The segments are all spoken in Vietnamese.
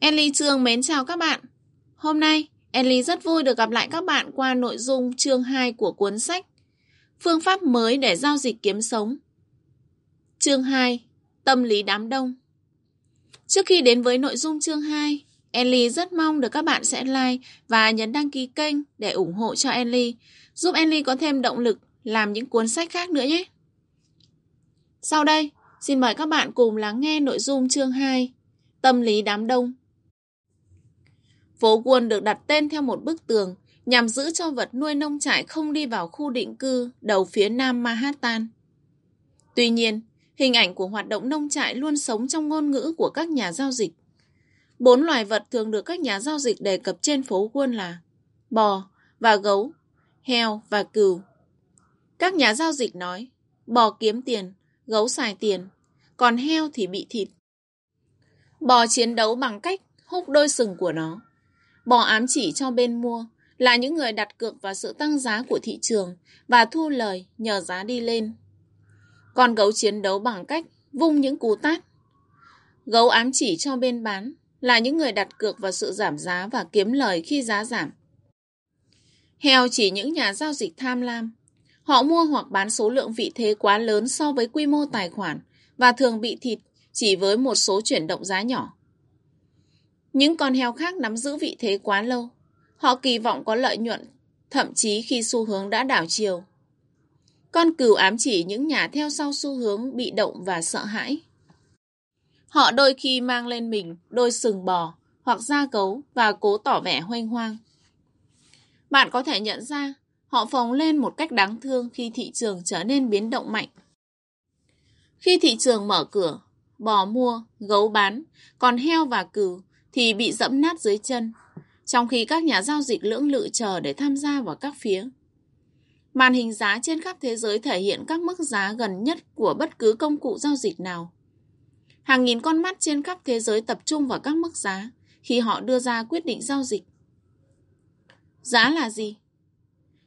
Ellie Trương mến chào các bạn. Hôm nay, Ellie rất vui được gặp lại các bạn qua nội dung chương 2 của cuốn sách Phương pháp mới để giao dịch kiếm sống. Chương 2 Tâm lý đám đông Trước khi đến với nội dung chương 2, Ellie rất mong được các bạn sẽ like và nhấn đăng ký kênh để ủng hộ cho Ellie, giúp Ellie có thêm động lực làm những cuốn sách khác nữa nhé. Sau đây, xin mời các bạn cùng lắng nghe nội dung chương 2 Tâm lý đám đông Phố Quân được đặt tên theo một bức tường nhằm giữ cho vật nuôi nông trại không đi vào khu định cư đầu phía nam Manhattan. Tuy nhiên, hình ảnh của hoạt động nông trại luôn sống trong ngôn ngữ của các nhà giao dịch. Bốn loài vật thường được các nhà giao dịch đề cập trên phố Quân là bò và gấu, heo và cừu. Các nhà giao dịch nói, bò kiếm tiền, gấu xài tiền, còn heo thì bị thịt. Bò chiến đấu bằng cách húc đôi sừng của nó. Bò ám chỉ cho bên mua, là những người đặt cược vào sự tăng giá của thị trường và thu lời nhờ giá đi lên. Còn gấu chiến đấu bằng cách vung những cú tát. Gấu ám chỉ cho bên bán là những người đặt cược vào sự giảm giá và kiếm lời khi giá giảm. Heo chỉ những nhà giao dịch tham lam. Họ mua hoặc bán số lượng vị thế quá lớn so với quy mô tài khoản và thường bị thịt chỉ với một số chuyển động giá nhỏ. Những con heo khác nắm giữ vị thế quá lâu. Họ kỳ vọng có lợi nhuận, thậm chí khi xu hướng đã đảo chiều. Con cừu ám chỉ những nhà theo sau xu hướng bị động và sợ hãi. Họ đôi khi mang lên mình đôi sừng bò hoặc da gấu và cố tỏ vẻ hoanh hoang. Bạn có thể nhận ra họ phồng lên một cách đáng thương khi thị trường trở nên biến động mạnh. Khi thị trường mở cửa, bò mua, gấu bán, còn heo và cừu thì bị dẫm nát dưới chân, trong khi các nhà giao dịch lưỡng lự chờ để tham gia vào các phía. Màn hình giá trên khắp thế giới thể hiện các mức giá gần nhất của bất cứ công cụ giao dịch nào. Hàng nghìn con mắt trên khắp thế giới tập trung vào các mức giá khi họ đưa ra quyết định giao dịch. Giá là gì?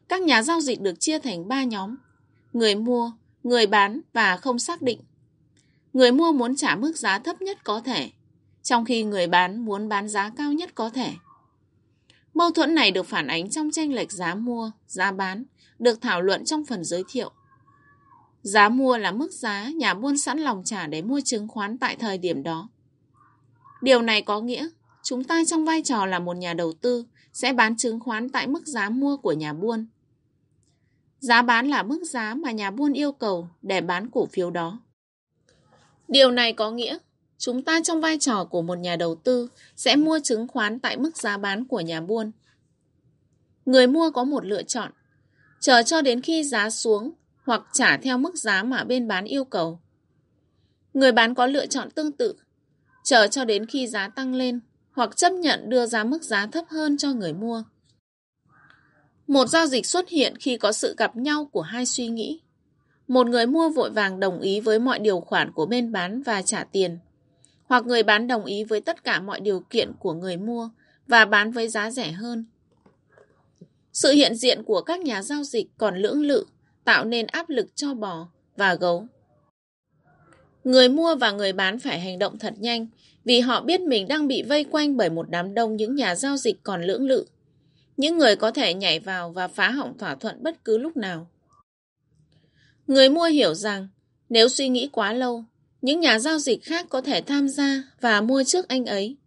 Các nhà giao dịch được chia thành 3 nhóm. Người mua, người bán và không xác định. Người mua muốn trả mức giá thấp nhất có thể, trong khi người bán muốn bán giá cao nhất có thể. Mâu thuẫn này được phản ánh trong tranh lệch giá mua, giá bán, được thảo luận trong phần giới thiệu. Giá mua là mức giá nhà buôn sẵn lòng trả để mua chứng khoán tại thời điểm đó. Điều này có nghĩa chúng ta trong vai trò là một nhà đầu tư sẽ bán chứng khoán tại mức giá mua của nhà buôn. Giá bán là mức giá mà nhà buôn yêu cầu để bán cổ phiếu đó. Điều này có nghĩa chúng ta trong vai trò của một nhà đầu tư sẽ mua chứng khoán tại mức giá bán của nhà buôn. Người mua có một lựa chọn, chờ cho đến khi giá xuống hoặc trả theo mức giá mà bên bán yêu cầu. Người bán có lựa chọn tương tự, chờ cho đến khi giá tăng lên hoặc chấp nhận đưa ra mức giá thấp hơn cho người mua. Một giao dịch xuất hiện khi có sự gặp nhau của hai suy nghĩ. Một người mua vội vàng đồng ý với mọi điều khoản của bên bán và trả tiền. Hoặc người bán đồng ý với tất cả mọi điều kiện của người mua và bán với giá rẻ hơn. Sự hiện diện của các nhà giao dịch còn lưỡng lự tạo nên áp lực cho bò và gấu. Người mua và người bán phải hành động thật nhanh vì họ biết mình đang bị vây quanh bởi một đám đông những nhà giao dịch còn lưỡng lự. Những người có thể nhảy vào và phá hỏng thỏa thuận bất cứ lúc nào. Người mua hiểu rằng nếu suy nghĩ quá lâu, những nhà giao dịch khác có thể tham gia và mua trước anh ấy.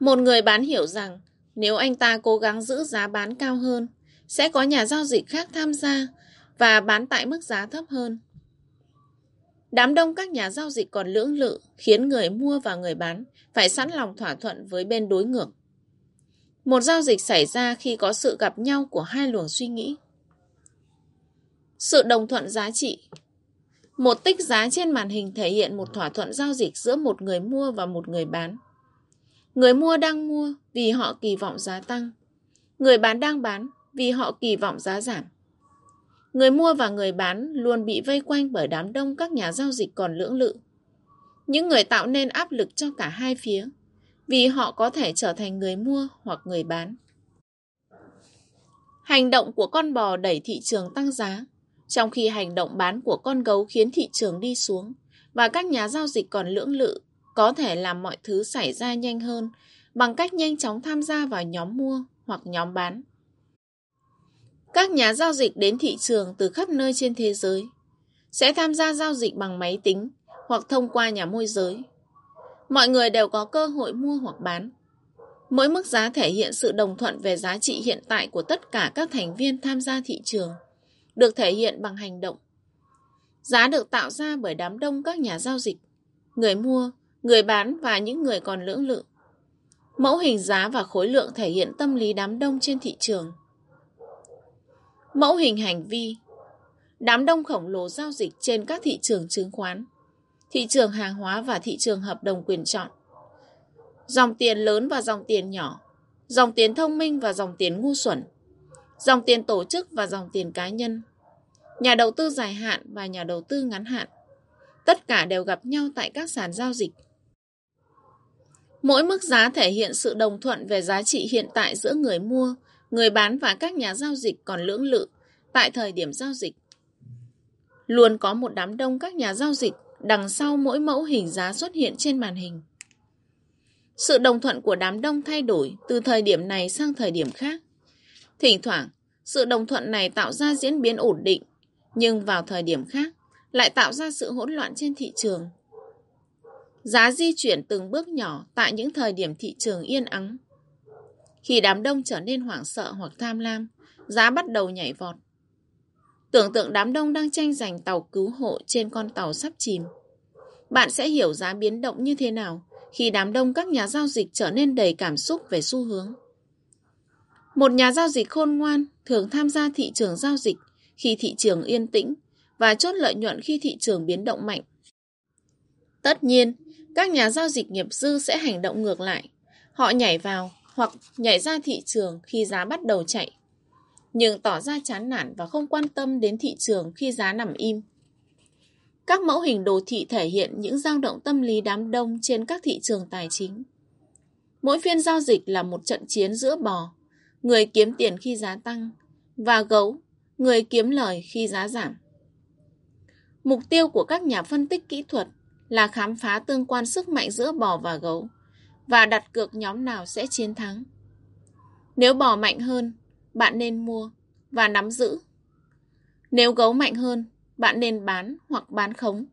Một người bán hiểu rằng nếu anh ta cố gắng giữ giá bán cao hơn, sẽ có nhà giao dịch khác tham gia và bán tại mức giá thấp hơn. Đám đông các nhà giao dịch còn lưỡng lự khiến người mua và người bán phải sẵn lòng thỏa thuận với bên đối ngược. Một giao dịch xảy ra khi có sự gặp nhau của hai luồng suy nghĩ. Sự đồng thuận giá trị một tích giá trên màn hình thể hiện một thỏa thuận giao dịch giữa một người mua và một người bán. Người mua đang mua vì họ kỳ vọng giá tăng. Người bán đang bán vì họ kỳ vọng giá giảm. Người mua và người bán luôn bị vây quanh bởi đám đông các nhà giao dịch còn lưỡng lự. Những người tạo nên áp lực cho cả hai phía, vì họ có thể trở thành người mua hoặc người bán. Hành động của con bò đẩy thị trường tăng giá, trong khi hành động bán của con gấu khiến thị trường đi xuống và các nhà giao dịch còn lưỡng lự có thể làm mọi thứ xảy ra nhanh hơn bằng cách nhanh chóng tham gia vào nhóm mua hoặc nhóm bán. Các nhà giao dịch đến thị trường từ khắp nơi trên thế giới sẽ tham gia giao dịch bằng máy tính hoặc thông qua nhà môi giới. Mọi người đều có cơ hội mua hoặc bán. Mỗi mức giá thể hiện sự đồng thuận về giá trị hiện tại của tất cả các thành viên tham gia thị trường, được thể hiện bằng hành động. Giá được tạo ra bởi đám đông các nhà giao dịch, người mua, người bán và những người còn lưỡng lự. Mẫu hình giá và khối lượng thể hiện tâm lý đám đông trên thị trường. Mẫu hình hành vi Đám đông khổng lồ giao dịch trên các thị trường chứng khoán, thị trường hàng hóa và thị trường hợp đồng quyền chọn. Dòng tiền lớn và dòng tiền nhỏ, dòng tiền thông minh và dòng tiền ngu xuẩn, dòng tiền tổ chức và dòng tiền cá nhân, nhà đầu tư dài hạn và nhà đầu tư ngắn hạn. Tất cả đều gặp nhau tại các sàn giao dịch. Mỗi mức giá thể hiện sự đồng thuận về giá trị hiện tại giữa người mua, người bán và các nhà giao dịch còn lưỡng lự tại thời điểm giao dịch. Luôn có một đám đông các nhà giao dịch đằng sau mỗi mẫu hình giá xuất hiện trên màn hình. Sự đồng thuận của đám đông thay đổi từ thời điểm này sang thời điểm khác. Thỉnh thoảng, sự đồng thuận này tạo ra diễn biến ổn định, nhưng vào thời điểm khác lại tạo ra sự hỗn loạn trên thị trường. Giá di chuyển từng bước nhỏ tại những thời điểm thị trường yên ắng. Khi đám đông trở nên hoảng sợ hoặc tham lam, giá bắt đầu nhảy vọt. Tưởng tượng đám đông đang tranh giành tàu cứu hộ trên con tàu sắp chìm. Bạn sẽ hiểu giá biến động như thế nào khi đám đông các nhà giao dịch trở nên đầy cảm xúc về xu hướng. Một nhà giao dịch khôn ngoan thường tham gia thị trường giao dịch khi thị trường yên tĩnh và chốt lợi nhuận khi thị trường biến động mạnh. Tất nhiên, các nhà giao dịch nghiệp dư sẽ hành động ngược lại. Họ nhảy vào hoặc nhảy ra thị trường khi giá bắt đầu chạy, nhưng tỏ ra chán nản và không quan tâm đến thị trường khi giá nằm im. Các mẫu hình đồ thị thể hiện những dao động tâm lý đám đông trên các thị trường tài chính. Mỗi phiên giao dịch là một trận chiến giữa bò, người kiếm tiền khi giá tăng, và gấu, người kiếm lời khi giá giảm. Mục tiêu của các nhà phân tích kỹ thuật là khám phá tương quan sức mạnh giữa bò và gấu và đặt cược nhóm nào sẽ chiến thắng. Nếu bò mạnh hơn, bạn nên mua và nắm giữ. Nếu gấu mạnh hơn, bạn nên bán hoặc bán khống.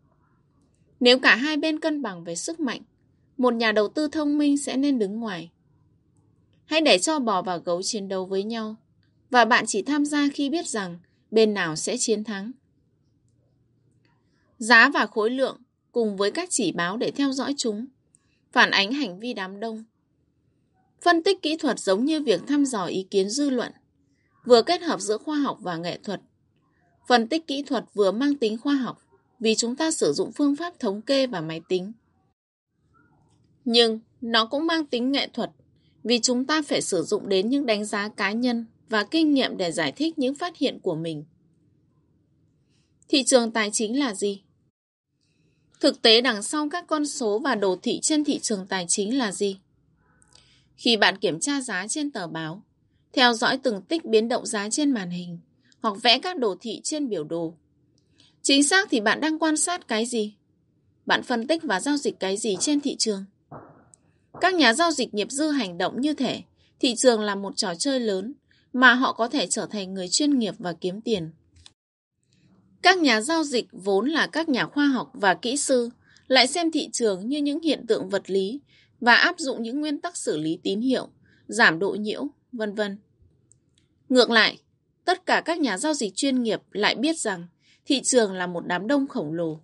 Nếu cả hai bên cân bằng về sức mạnh, một nhà đầu tư thông minh sẽ nên đứng ngoài. Hãy để cho bò và gấu chiến đấu với nhau và bạn chỉ tham gia khi biết rằng bên nào sẽ chiến thắng. Giá và khối lượng cùng với các chỉ báo để theo dõi chúng, phản ánh hành vi đám đông. Phân tích kỹ thuật giống như việc thăm dò ý kiến dư luận, vừa kết hợp giữa khoa học và nghệ thuật. Phân tích kỹ thuật vừa mang tính khoa học vì chúng ta sử dụng phương pháp thống kê và máy tính. Nhưng nó cũng mang tính nghệ thuật vì chúng ta phải sử dụng đến những đánh giá cá nhân và kinh nghiệm để giải thích những phát hiện của mình. Thị trường tài chính là gì? Thực tế đằng sau các con số và đồ thị trên thị trường tài chính là gì? Khi bạn kiểm tra giá trên tờ báo, theo dõi từng tích biến động giá trên màn hình hoặc vẽ các đồ thị trên biểu đồ, chính xác thì bạn đang quan sát cái gì? Bạn phân tích và giao dịch cái gì trên thị trường? Các nhà giao dịch nghiệp dư hành động như thể thị trường là một trò chơi lớn mà họ có thể trở thành người chuyên nghiệp và kiếm tiền. Các nhà giao dịch vốn là các nhà khoa học và kỹ sư lại xem thị trường như những hiện tượng vật lý và áp dụng những nguyên tắc xử lý tín hiệu, giảm độ nhiễu, vân vân. Ngược lại, tất cả các nhà giao dịch chuyên nghiệp lại biết rằng thị trường là một đám đông khổng lồ.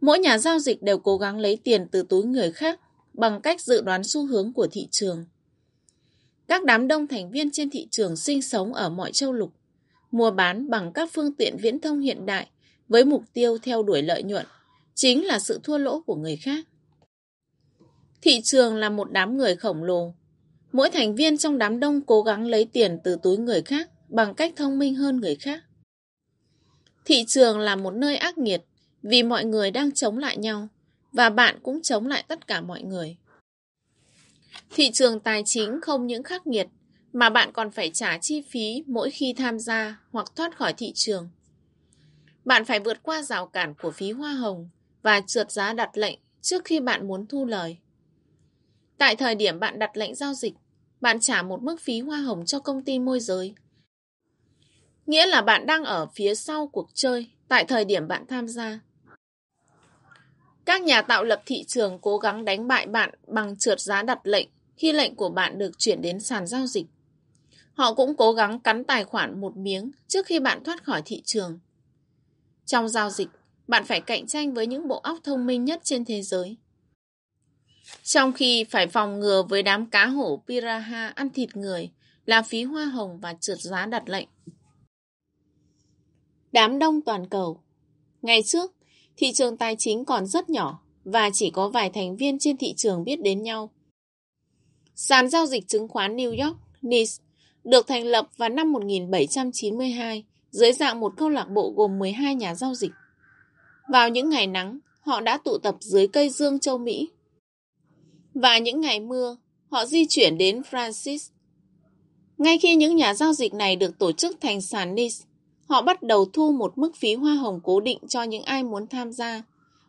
Mỗi nhà giao dịch đều cố gắng lấy tiền từ túi người khác bằng cách dự đoán xu hướng của thị trường. Các đám đông thành viên trên thị trường sinh sống ở mọi châu lục mua bán bằng các phương tiện viễn thông hiện đại với mục tiêu theo đuổi lợi nhuận, chính là sự thua lỗ của người khác. Thị trường là một đám người khổng lồ. Mỗi thành viên trong đám đông cố gắng lấy tiền từ túi người khác bằng cách thông minh hơn người khác. Thị trường là một nơi ác nghiệt vì mọi người đang chống lại nhau và bạn cũng chống lại tất cả mọi người. Thị trường tài chính không những khắc nghiệt mà bạn còn phải trả chi phí mỗi khi tham gia hoặc thoát khỏi thị trường. Bạn phải vượt qua rào cản của phí hoa hồng và trượt giá đặt lệnh trước khi bạn muốn thu lời. Tại thời điểm bạn đặt lệnh giao dịch, bạn trả một mức phí hoa hồng cho công ty môi giới. Nghĩa là bạn đang ở phía sau cuộc chơi tại thời điểm bạn tham gia. Các nhà tạo lập thị trường cố gắng đánh bại bạn bằng trượt giá đặt lệnh khi lệnh của bạn được chuyển đến sàn giao dịch. Họ cũng cố gắng cắn tài khoản một miếng trước khi bạn thoát khỏi thị trường. Trong giao dịch, bạn phải cạnh tranh với những bộ óc thông minh nhất trên thế giới. Trong khi phải phòng ngừa với đám cá hổ Piraha ăn thịt người là phí hoa hồng và trượt giá đặt lệnh. Đám đông toàn cầu Ngày trước, thị trường tài chính còn rất nhỏ và chỉ có vài thành viên trên thị trường biết đến nhau. Sàn giao dịch chứng khoán New York, NYSE, được thành lập vào năm 1792 dưới dạng một câu lạc bộ gồm 12 nhà giao dịch. Vào những ngày nắng, họ đã tụ tập dưới cây dương châu Mỹ. Và những ngày mưa, họ di chuyển đến Francis. Ngay khi những nhà giao dịch này được tổ chức thành sàn NYSE, họ bắt đầu thu một mức phí hoa hồng cố định cho những ai muốn tham gia,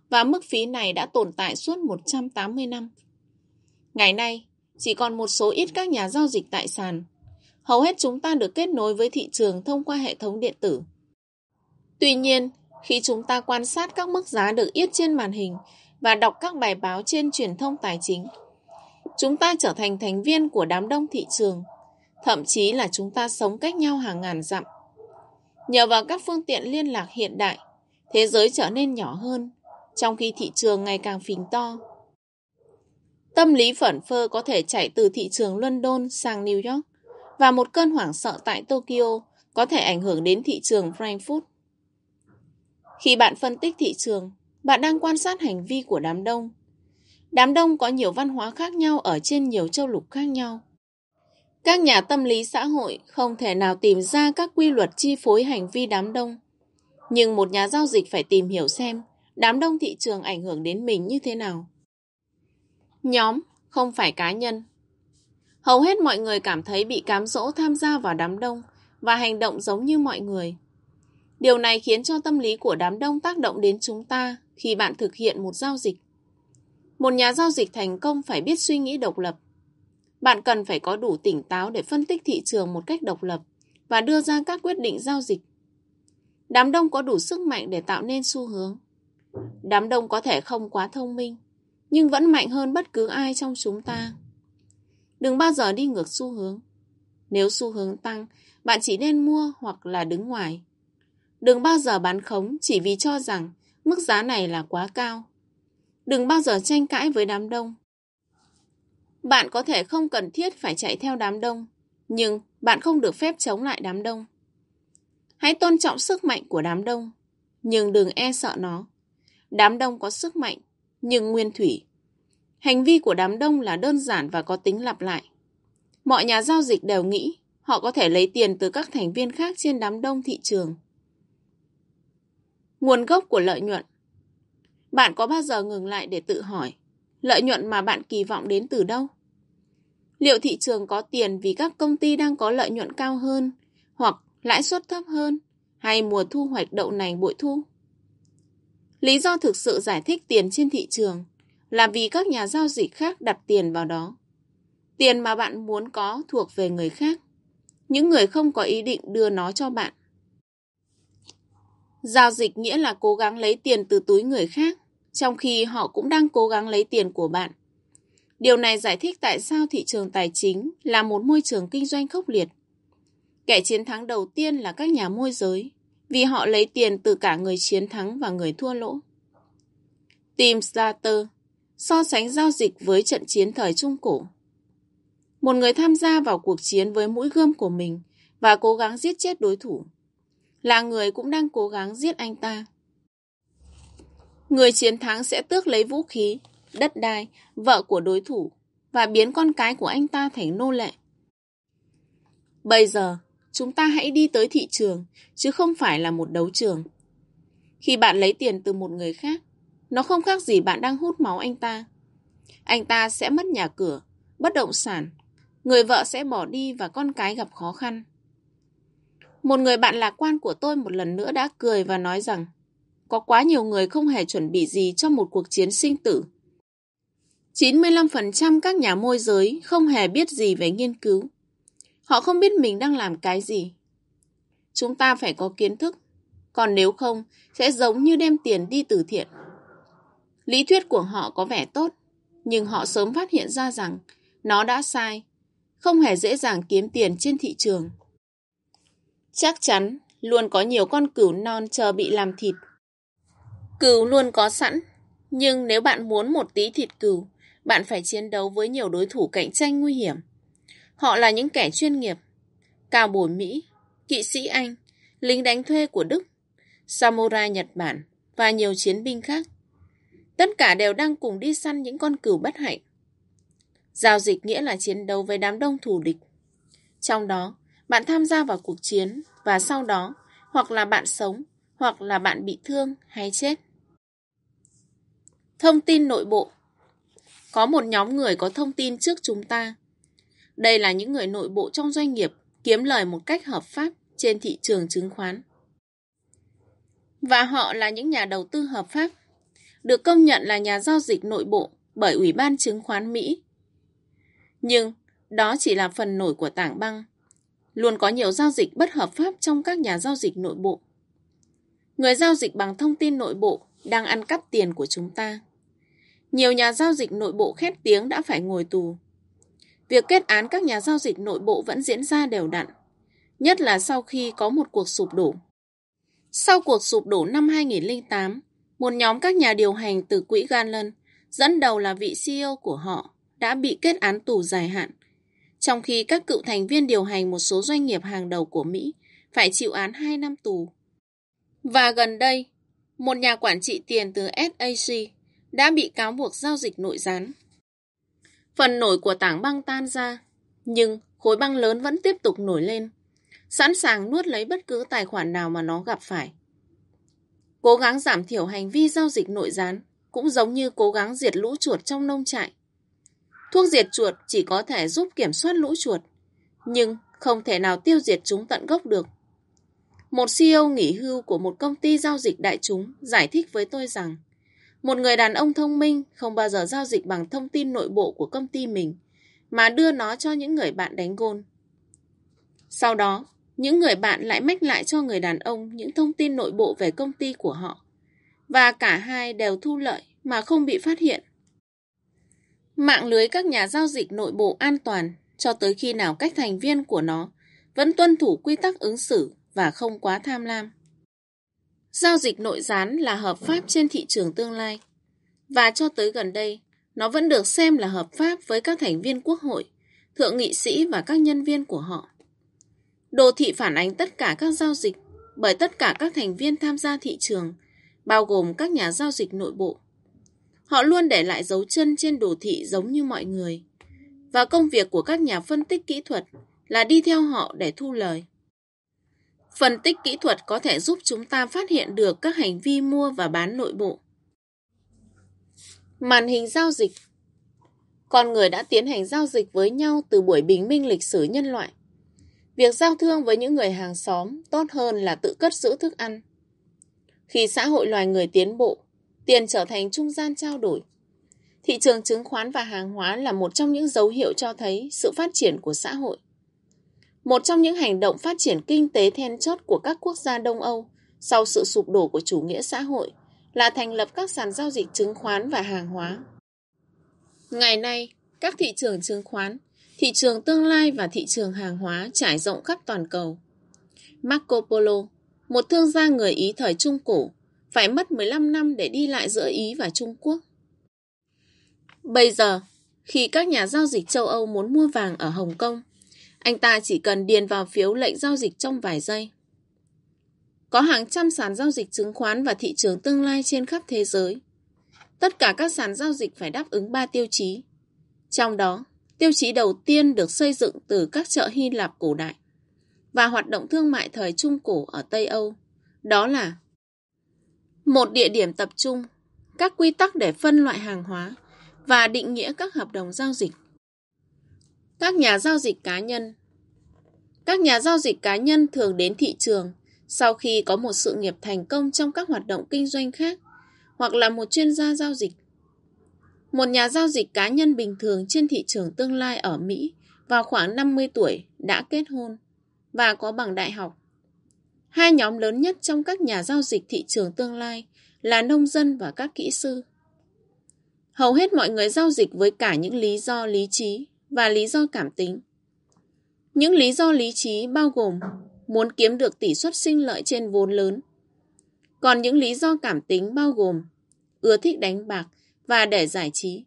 và mức phí này đã tồn tại suốt 180 năm. Ngày nay, chỉ còn một số ít các nhà giao dịch tại sàn. Hầu hết chúng ta được kết nối với thị trường thông qua hệ thống điện tử. Tuy nhiên, khi chúng ta quan sát các mức giá được yết trên màn hình và đọc các bài báo trên truyền thông tài chính, chúng ta trở thành thành viên của đám đông thị trường, thậm chí là chúng ta sống cách nhau hàng ngàn dặm. Nhờ vào các phương tiện liên lạc hiện đại, thế giới trở nên nhỏ hơn, trong khi thị trường ngày càng phình to. Tâm lý phẩn phơ có thể chạy từ thị trường London sang New York và một cơn hoảng sợ tại Tokyo có thể ảnh hưởng đến thị trường Frankfurt. Khi bạn phân tích thị trường, bạn đang quan sát hành vi của đám đông. Đám đông có nhiều văn hóa khác nhau ở trên nhiều châu lục khác nhau. Các nhà tâm lý xã hội không thể nào tìm ra các quy luật chi phối hành vi đám đông. Nhưng một nhà giao dịch phải tìm hiểu xem đám đông thị trường ảnh hưởng đến mình như thế nào. Nhóm, không phải cá nhân. Hầu hết mọi người cảm thấy bị cám dỗ tham gia vào đám đông và hành động giống như mọi người. Điều này khiến cho tâm lý của đám đông tác động đến chúng ta khi bạn thực hiện một giao dịch. Một nhà giao dịch thành công phải biết suy nghĩ độc lập. Bạn cần phải có đủ tỉnh táo để phân tích thị trường một cách độc lập và đưa ra các quyết định giao dịch. Đám đông có đủ sức mạnh để tạo nên xu hướng. Đám đông có thể không quá thông minh, nhưng vẫn mạnh hơn bất cứ ai trong chúng ta. Đừng bao giờ đi ngược xu hướng. Nếu xu hướng tăng, bạn chỉ nên mua hoặc là đứng ngoài. Đừng bao giờ bán khống chỉ vì cho rằng mức giá này là quá cao. Đừng bao giờ tranh cãi với đám đông. Bạn có thể không cần thiết phải chạy theo đám đông, nhưng bạn không được phép chống lại đám đông. Hãy tôn trọng sức mạnh của đám đông, nhưng đừng e sợ nó. Đám đông có sức mạnh, nhưng nguyên thủy. Hành vi của đám đông là đơn giản và có tính lặp lại. Mọi nhà giao dịch đều nghĩ họ có thể lấy tiền từ các thành viên khác trên đám đông thị trường. Nguồn gốc của lợi nhuận Bạn có bao giờ ngừng lại để tự hỏi, lợi nhuận mà bạn kỳ vọng đến từ đâu? Liệu thị trường có tiền vì các công ty đang có lợi nhuận cao hơn hoặc lãi suất thấp hơn hay mùa thu hoạch đậu nành bội thu? Lý do thực sự giải thích tiền trên thị trường là vì các nhà giao dịch khác đặt tiền vào đó. Tiền mà bạn muốn có thuộc về người khác. Những người không có ý định đưa nó cho bạn. Giao dịch nghĩa là cố gắng lấy tiền từ túi người khác, trong khi họ cũng đang cố gắng lấy tiền của bạn. Điều này giải thích tại sao thị trường tài chính là một môi trường kinh doanh khốc liệt. Kẻ chiến thắng đầu tiên là các nhà môi giới, vì họ lấy tiền từ cả người chiến thắng và người thua lỗ. Tim Slater so sánh giao dịch với trận chiến thời Trung Cổ. Một người tham gia vào cuộc chiến với mũi gươm của mình và cố gắng giết chết đối thủ. Là người cũng đang cố gắng giết anh ta. Người chiến thắng sẽ tước lấy vũ khí, đất đai, vợ của đối thủ và biến con cái của anh ta thành nô lệ. Bây giờ, chúng ta hãy đi tới thị trường, chứ không phải là một đấu trường. Khi bạn lấy tiền từ một người khác, nó không khác gì bạn đang hút máu anh ta. Anh ta sẽ mất nhà cửa, bất động sản, người vợ sẽ bỏ đi và con cái gặp khó khăn. Một người bạn lạc quan của tôi một lần nữa đã cười và nói rằng có quá nhiều người không hề chuẩn bị gì cho một cuộc chiến sinh tử, 95% các nhà môi giới không hề biết gì về nghiên cứu. Họ không biết mình đang làm cái gì. Chúng ta phải có kiến thức, còn nếu không sẽ giống như đem tiền đi từ thiện. Lý thuyết của họ có vẻ tốt, nhưng họ sớm phát hiện ra rằng nó đã sai, không hề dễ dàng kiếm tiền trên thị trường. Chắc chắn luôn có nhiều con cừu non chờ bị làm thịt. Cừu luôn có sẵn, nhưng nếu bạn muốn một tí thịt cừu, bạn phải chiến đấu với nhiều đối thủ cạnh tranh nguy hiểm. Họ là những kẻ chuyên nghiệp, cao bồi Mỹ, kỵ sĩ Anh, lính đánh thuê của Đức, samurai Nhật Bản và nhiều chiến binh khác. Tất cả đều đang cùng đi săn những con cừu bất hạnh. Giao dịch nghĩa là chiến đấu với đám đông thù địch. Trong đó, bạn tham gia vào cuộc chiến và sau đó hoặc là bạn sống hoặc là bạn bị thương hay chết. Thông tin nội bộ Có một nhóm người có thông tin trước chúng ta. Đây là những người nội bộ trong doanh nghiệp kiếm lời một cách hợp pháp trên thị trường chứng khoán. Và họ là những nhà đầu tư hợp pháp, được công nhận là nhà giao dịch nội bộ bởi Ủy ban Chứng khoán Mỹ. Nhưng đó chỉ là phần nổi của tảng băng. Luôn có nhiều giao dịch bất hợp pháp trong các nhà giao dịch nội bộ. Người giao dịch bằng thông tin nội bộ đang ăn cắp tiền của chúng ta. Nhiều nhà giao dịch nội bộ khét tiếng đã phải ngồi tù. Việc kết án các nhà giao dịch nội bộ vẫn diễn ra đều đặn, nhất là sau khi có một cuộc sụp đổ. Sau cuộc sụp đổ năm 2008, một nhóm các nhà điều hành từ quỹ Garland, dẫn đầu là vị CEO của họ, đã bị kết án tù dài hạn, trong khi các cựu thành viên điều hành một số doanh nghiệp hàng đầu của Mỹ phải chịu án 2 năm tù. Và gần đây, một nhà quản trị tiền từ SAC đã bị cáo buộc giao dịch nội gián. Phần nổi của tảng băng tan ra, nhưng khối băng lớn vẫn tiếp tục nổi lên, sẵn sàng nuốt lấy bất cứ tài khoản nào mà nó gặp phải. Cố gắng giảm thiểu hành vi giao dịch nội gián cũng giống như cố gắng diệt lũ chuột trong nông trại. Thuốc diệt chuột chỉ có thể giúp kiểm soát lũ chuột, nhưng không thể nào tiêu diệt chúng tận gốc được. Một CEO nghỉ hưu của một công ty giao dịch đại chúng giải thích với tôi rằng một người đàn ông thông minh không bao giờ giao dịch bằng thông tin nội bộ của công ty mình, mà đưa nó cho những người bạn đánh gôn. Sau đó, những người bạn lại mách lại cho người đàn ông những thông tin nội bộ về công ty của họ. Và cả hai đều thu lợi mà không bị phát hiện. Mạng lưới các nhà giao dịch nội bộ an toàn cho tới khi nào các thành viên của nó vẫn tuân thủ quy tắc ứng xử và không quá tham lam. Giao dịch nội gián là hợp pháp trên thị trường tương lai. Và cho tới gần đây, nó vẫn được xem là hợp pháp với các thành viên quốc hội, thượng nghị sĩ và các nhân viên của họ. Đồ thị phản ánh tất cả các giao dịch bởi tất cả các thành viên tham gia thị trường, bao gồm các nhà giao dịch nội bộ. Họ luôn để lại dấu chân trên đồ thị giống như mọi người. Và công việc của các nhà phân tích kỹ thuật là đi theo họ để thu lời. Phân tích kỹ thuật có thể giúp chúng ta phát hiện được các hành vi mua và bán nội bộ. Màn hình giao dịch Con người đã tiến hành giao dịch với nhau từ buổi bình minh lịch sử nhân loại. Việc giao thương với những người hàng xóm tốt hơn là tự cất giữ thức ăn. Khi xã hội loài người tiến bộ, tiền trở thành trung gian trao đổi. Thị trường chứng khoán và hàng hóa là một trong những dấu hiệu cho thấy sự phát triển của xã hội. Một trong những hành động phát triển kinh tế then chốt của các quốc gia Đông Âu sau sự sụp đổ của chủ nghĩa xã hội là thành lập các sàn giao dịch chứng khoán và hàng hóa. Ngày nay, các thị trường chứng khoán, thị trường tương lai và thị trường hàng hóa trải rộng khắp toàn cầu. Marco Polo, một thương gia người Ý thời Trung Cổ, phải mất 15 năm để đi lại giữa Ý và Trung Quốc. Bây giờ, khi các nhà giao dịch châu Âu muốn mua vàng ở Hồng Kông, anh ta chỉ cần điền vào phiếu lệnh giao dịch trong vài giây. Có hàng trăm sàn giao dịch chứng khoán và thị trường tương lai trên khắp thế giới. Tất cả các sàn giao dịch phải đáp ứng 3 tiêu chí. Trong đó, tiêu chí đầu tiên được xây dựng từ các chợ Hy Lạp cổ đại và hoạt động thương mại thời Trung Cổ ở Tây Âu. Đó là một địa điểm tập trung, các quy tắc để phân loại hàng hóa và định nghĩa các hợp đồng giao dịch. Các nhà giao dịch cá nhân Các nhà giao dịch cá nhân thường đến thị trường sau khi có một sự nghiệp thành công trong các hoạt động kinh doanh khác hoặc là một chuyên gia giao dịch. Một nhà giao dịch cá nhân bình thường trên thị trường tương lai ở Mỹ vào khoảng 50 tuổi đã kết hôn và có bằng đại học. Hai nhóm lớn nhất trong các nhà giao dịch thị trường tương lai là nông dân và các kỹ sư. Hầu hết mọi người giao dịch với cả những lý do lý trí và lý do cảm tính. Những lý do lý trí bao gồm muốn kiếm được tỷ suất sinh lợi trên vốn lớn. Còn những lý do cảm tính bao gồm ưa thích đánh bạc và để giải trí.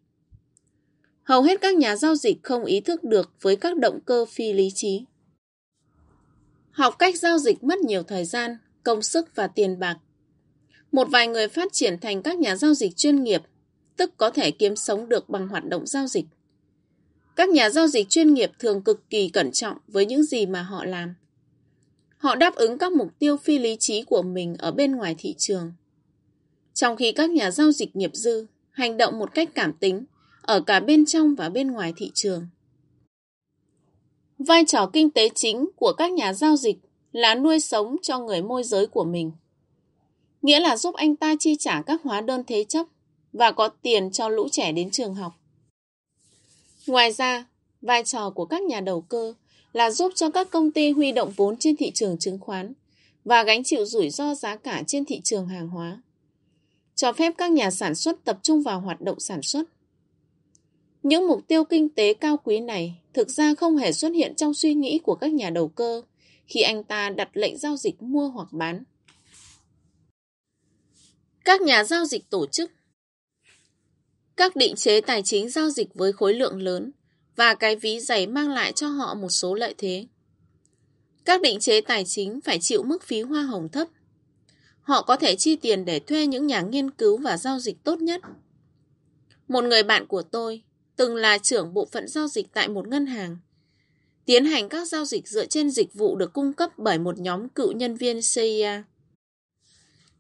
Hầu hết các nhà giao dịch không ý thức được với các động cơ phi lý trí. Học cách giao dịch mất nhiều thời gian, công sức và tiền bạc. Một vài người phát triển thành các nhà giao dịch chuyên nghiệp, tức có thể kiếm sống được bằng hoạt động giao dịch. Các nhà giao dịch chuyên nghiệp thường cực kỳ cẩn trọng với những gì mà họ làm. Họ đáp ứng các mục tiêu phi lý trí của mình ở bên ngoài thị trường. Trong khi các nhà giao dịch nghiệp dư hành động một cách cảm tính ở cả bên trong và bên ngoài thị trường. Vai trò kinh tế chính của các nhà giao dịch là nuôi sống cho người môi giới của mình. Nghĩa là giúp anh ta chi trả các hóa đơn thế chấp và có tiền cho lũ trẻ đến trường học. Ngoài ra, vai trò của các nhà đầu cơ là giúp cho các công ty huy động vốn trên thị trường chứng khoán và gánh chịu rủi ro giá cả trên thị trường hàng hóa. Cho phép các nhà sản xuất tập trung vào hoạt động sản xuất. Những mục tiêu kinh tế cao quý này thực ra không hề xuất hiện trong suy nghĩ của các nhà đầu cơ khi anh ta đặt lệnh giao dịch mua hoặc bán. Các nhà giao dịch tổ chức các định chế tài chính giao dịch với khối lượng lớn và cái ví dày mang lại cho họ một số lợi thế. Các định chế tài chính phải chịu mức phí hoa hồng thấp. Họ có thể chi tiền để thuê những nhà nghiên cứu và giao dịch tốt nhất. Một người bạn của tôi từng là trưởng bộ phận giao dịch tại một ngân hàng. Tiến hành các giao dịch dựa trên dịch vụ được cung cấp bởi một nhóm cựu nhân viên CIA.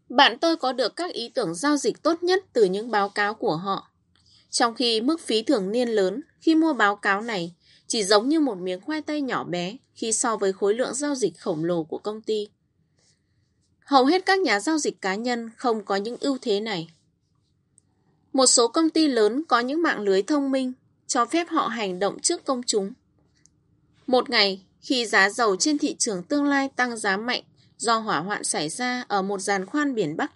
Bạn tôi có được các ý tưởng giao dịch tốt nhất từ những báo cáo của họ. Trong khi mức phí thường niên lớn khi mua báo cáo này chỉ giống như một miếng khoai tây nhỏ bé khi so với khối lượng giao dịch khổng lồ của công ty. Hầu hết các nhà giao dịch cá nhân không có những ưu thế này. Một số công ty lớn có những mạng lưới thông minh cho phép họ hành động trước công chúng. Một ngày, khi giá dầu trên thị trường tương lai tăng giá mạnh do hỏa hoạn xảy ra ở một giàn khoan biển Bắc,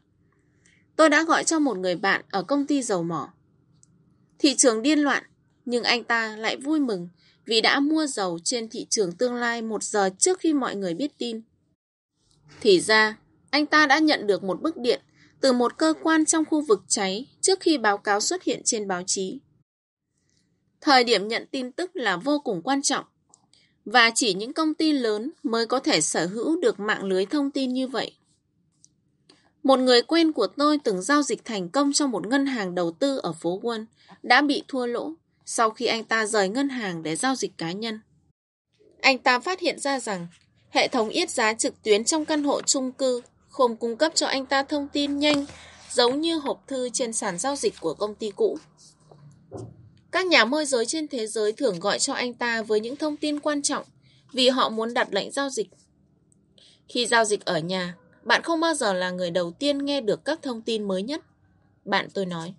tôi đã gọi cho một người bạn ở công ty dầu mỏ. Thị trường điên loạn, nhưng anh ta lại vui mừng vì đã mua dầu trên thị trường tương lai một giờ trước khi mọi người biết tin. Thì ra, anh ta đã nhận được một bức điện từ một cơ quan trong khu vực cháy trước khi báo cáo xuất hiện trên báo chí. Thời điểm nhận tin tức là vô cùng quan trọng và chỉ những công ty lớn mới có thể sở hữu được mạng lưới thông tin như vậy. Một người quen của tôi từng giao dịch thành công trong một ngân hàng đầu tư ở phố quân đã bị thua lỗ sau khi anh ta rời ngân hàng để giao dịch cá nhân. Anh ta phát hiện ra rằng hệ thống yết giá trực tuyến trong căn hộ chung cư không cung cấp cho anh ta thông tin nhanh giống như hộp thư trên sàn giao dịch của công ty cũ. Các nhà môi giới trên thế giới thường gọi cho anh ta với những thông tin quan trọng vì họ muốn đặt lệnh giao dịch. Khi giao dịch ở nhà, bạn không bao giờ là người đầu tiên nghe được các thông tin mới nhất. Bạn tôi nói.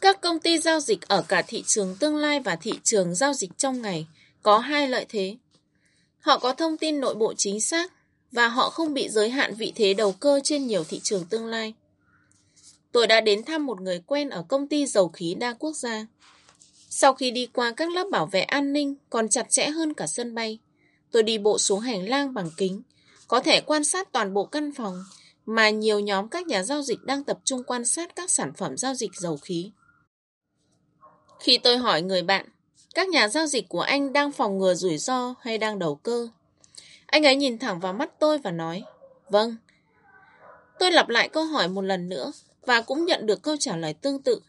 Các công ty giao dịch ở cả thị trường tương lai và thị trường giao dịch trong ngày có hai lợi thế. Họ có thông tin nội bộ chính xác và họ không bị giới hạn vị thế đầu cơ trên nhiều thị trường tương lai. Tôi đã đến thăm một người quen ở công ty dầu khí đa quốc gia. Sau khi đi qua các lớp bảo vệ an ninh còn chặt chẽ hơn cả sân bay, tôi đi bộ xuống hành lang bằng kính, có thể quan sát toàn bộ căn phòng mà nhiều nhóm các nhà giao dịch đang tập trung quan sát các sản phẩm giao dịch dầu khí. Khi tôi hỏi người bạn, các nhà giao dịch của anh đang phòng ngừa rủi ro hay đang đầu cơ? Anh ấy nhìn thẳng vào mắt tôi và nói, vâng. Tôi lặp lại câu hỏi một lần nữa và cũng nhận được câu trả lời tương tự.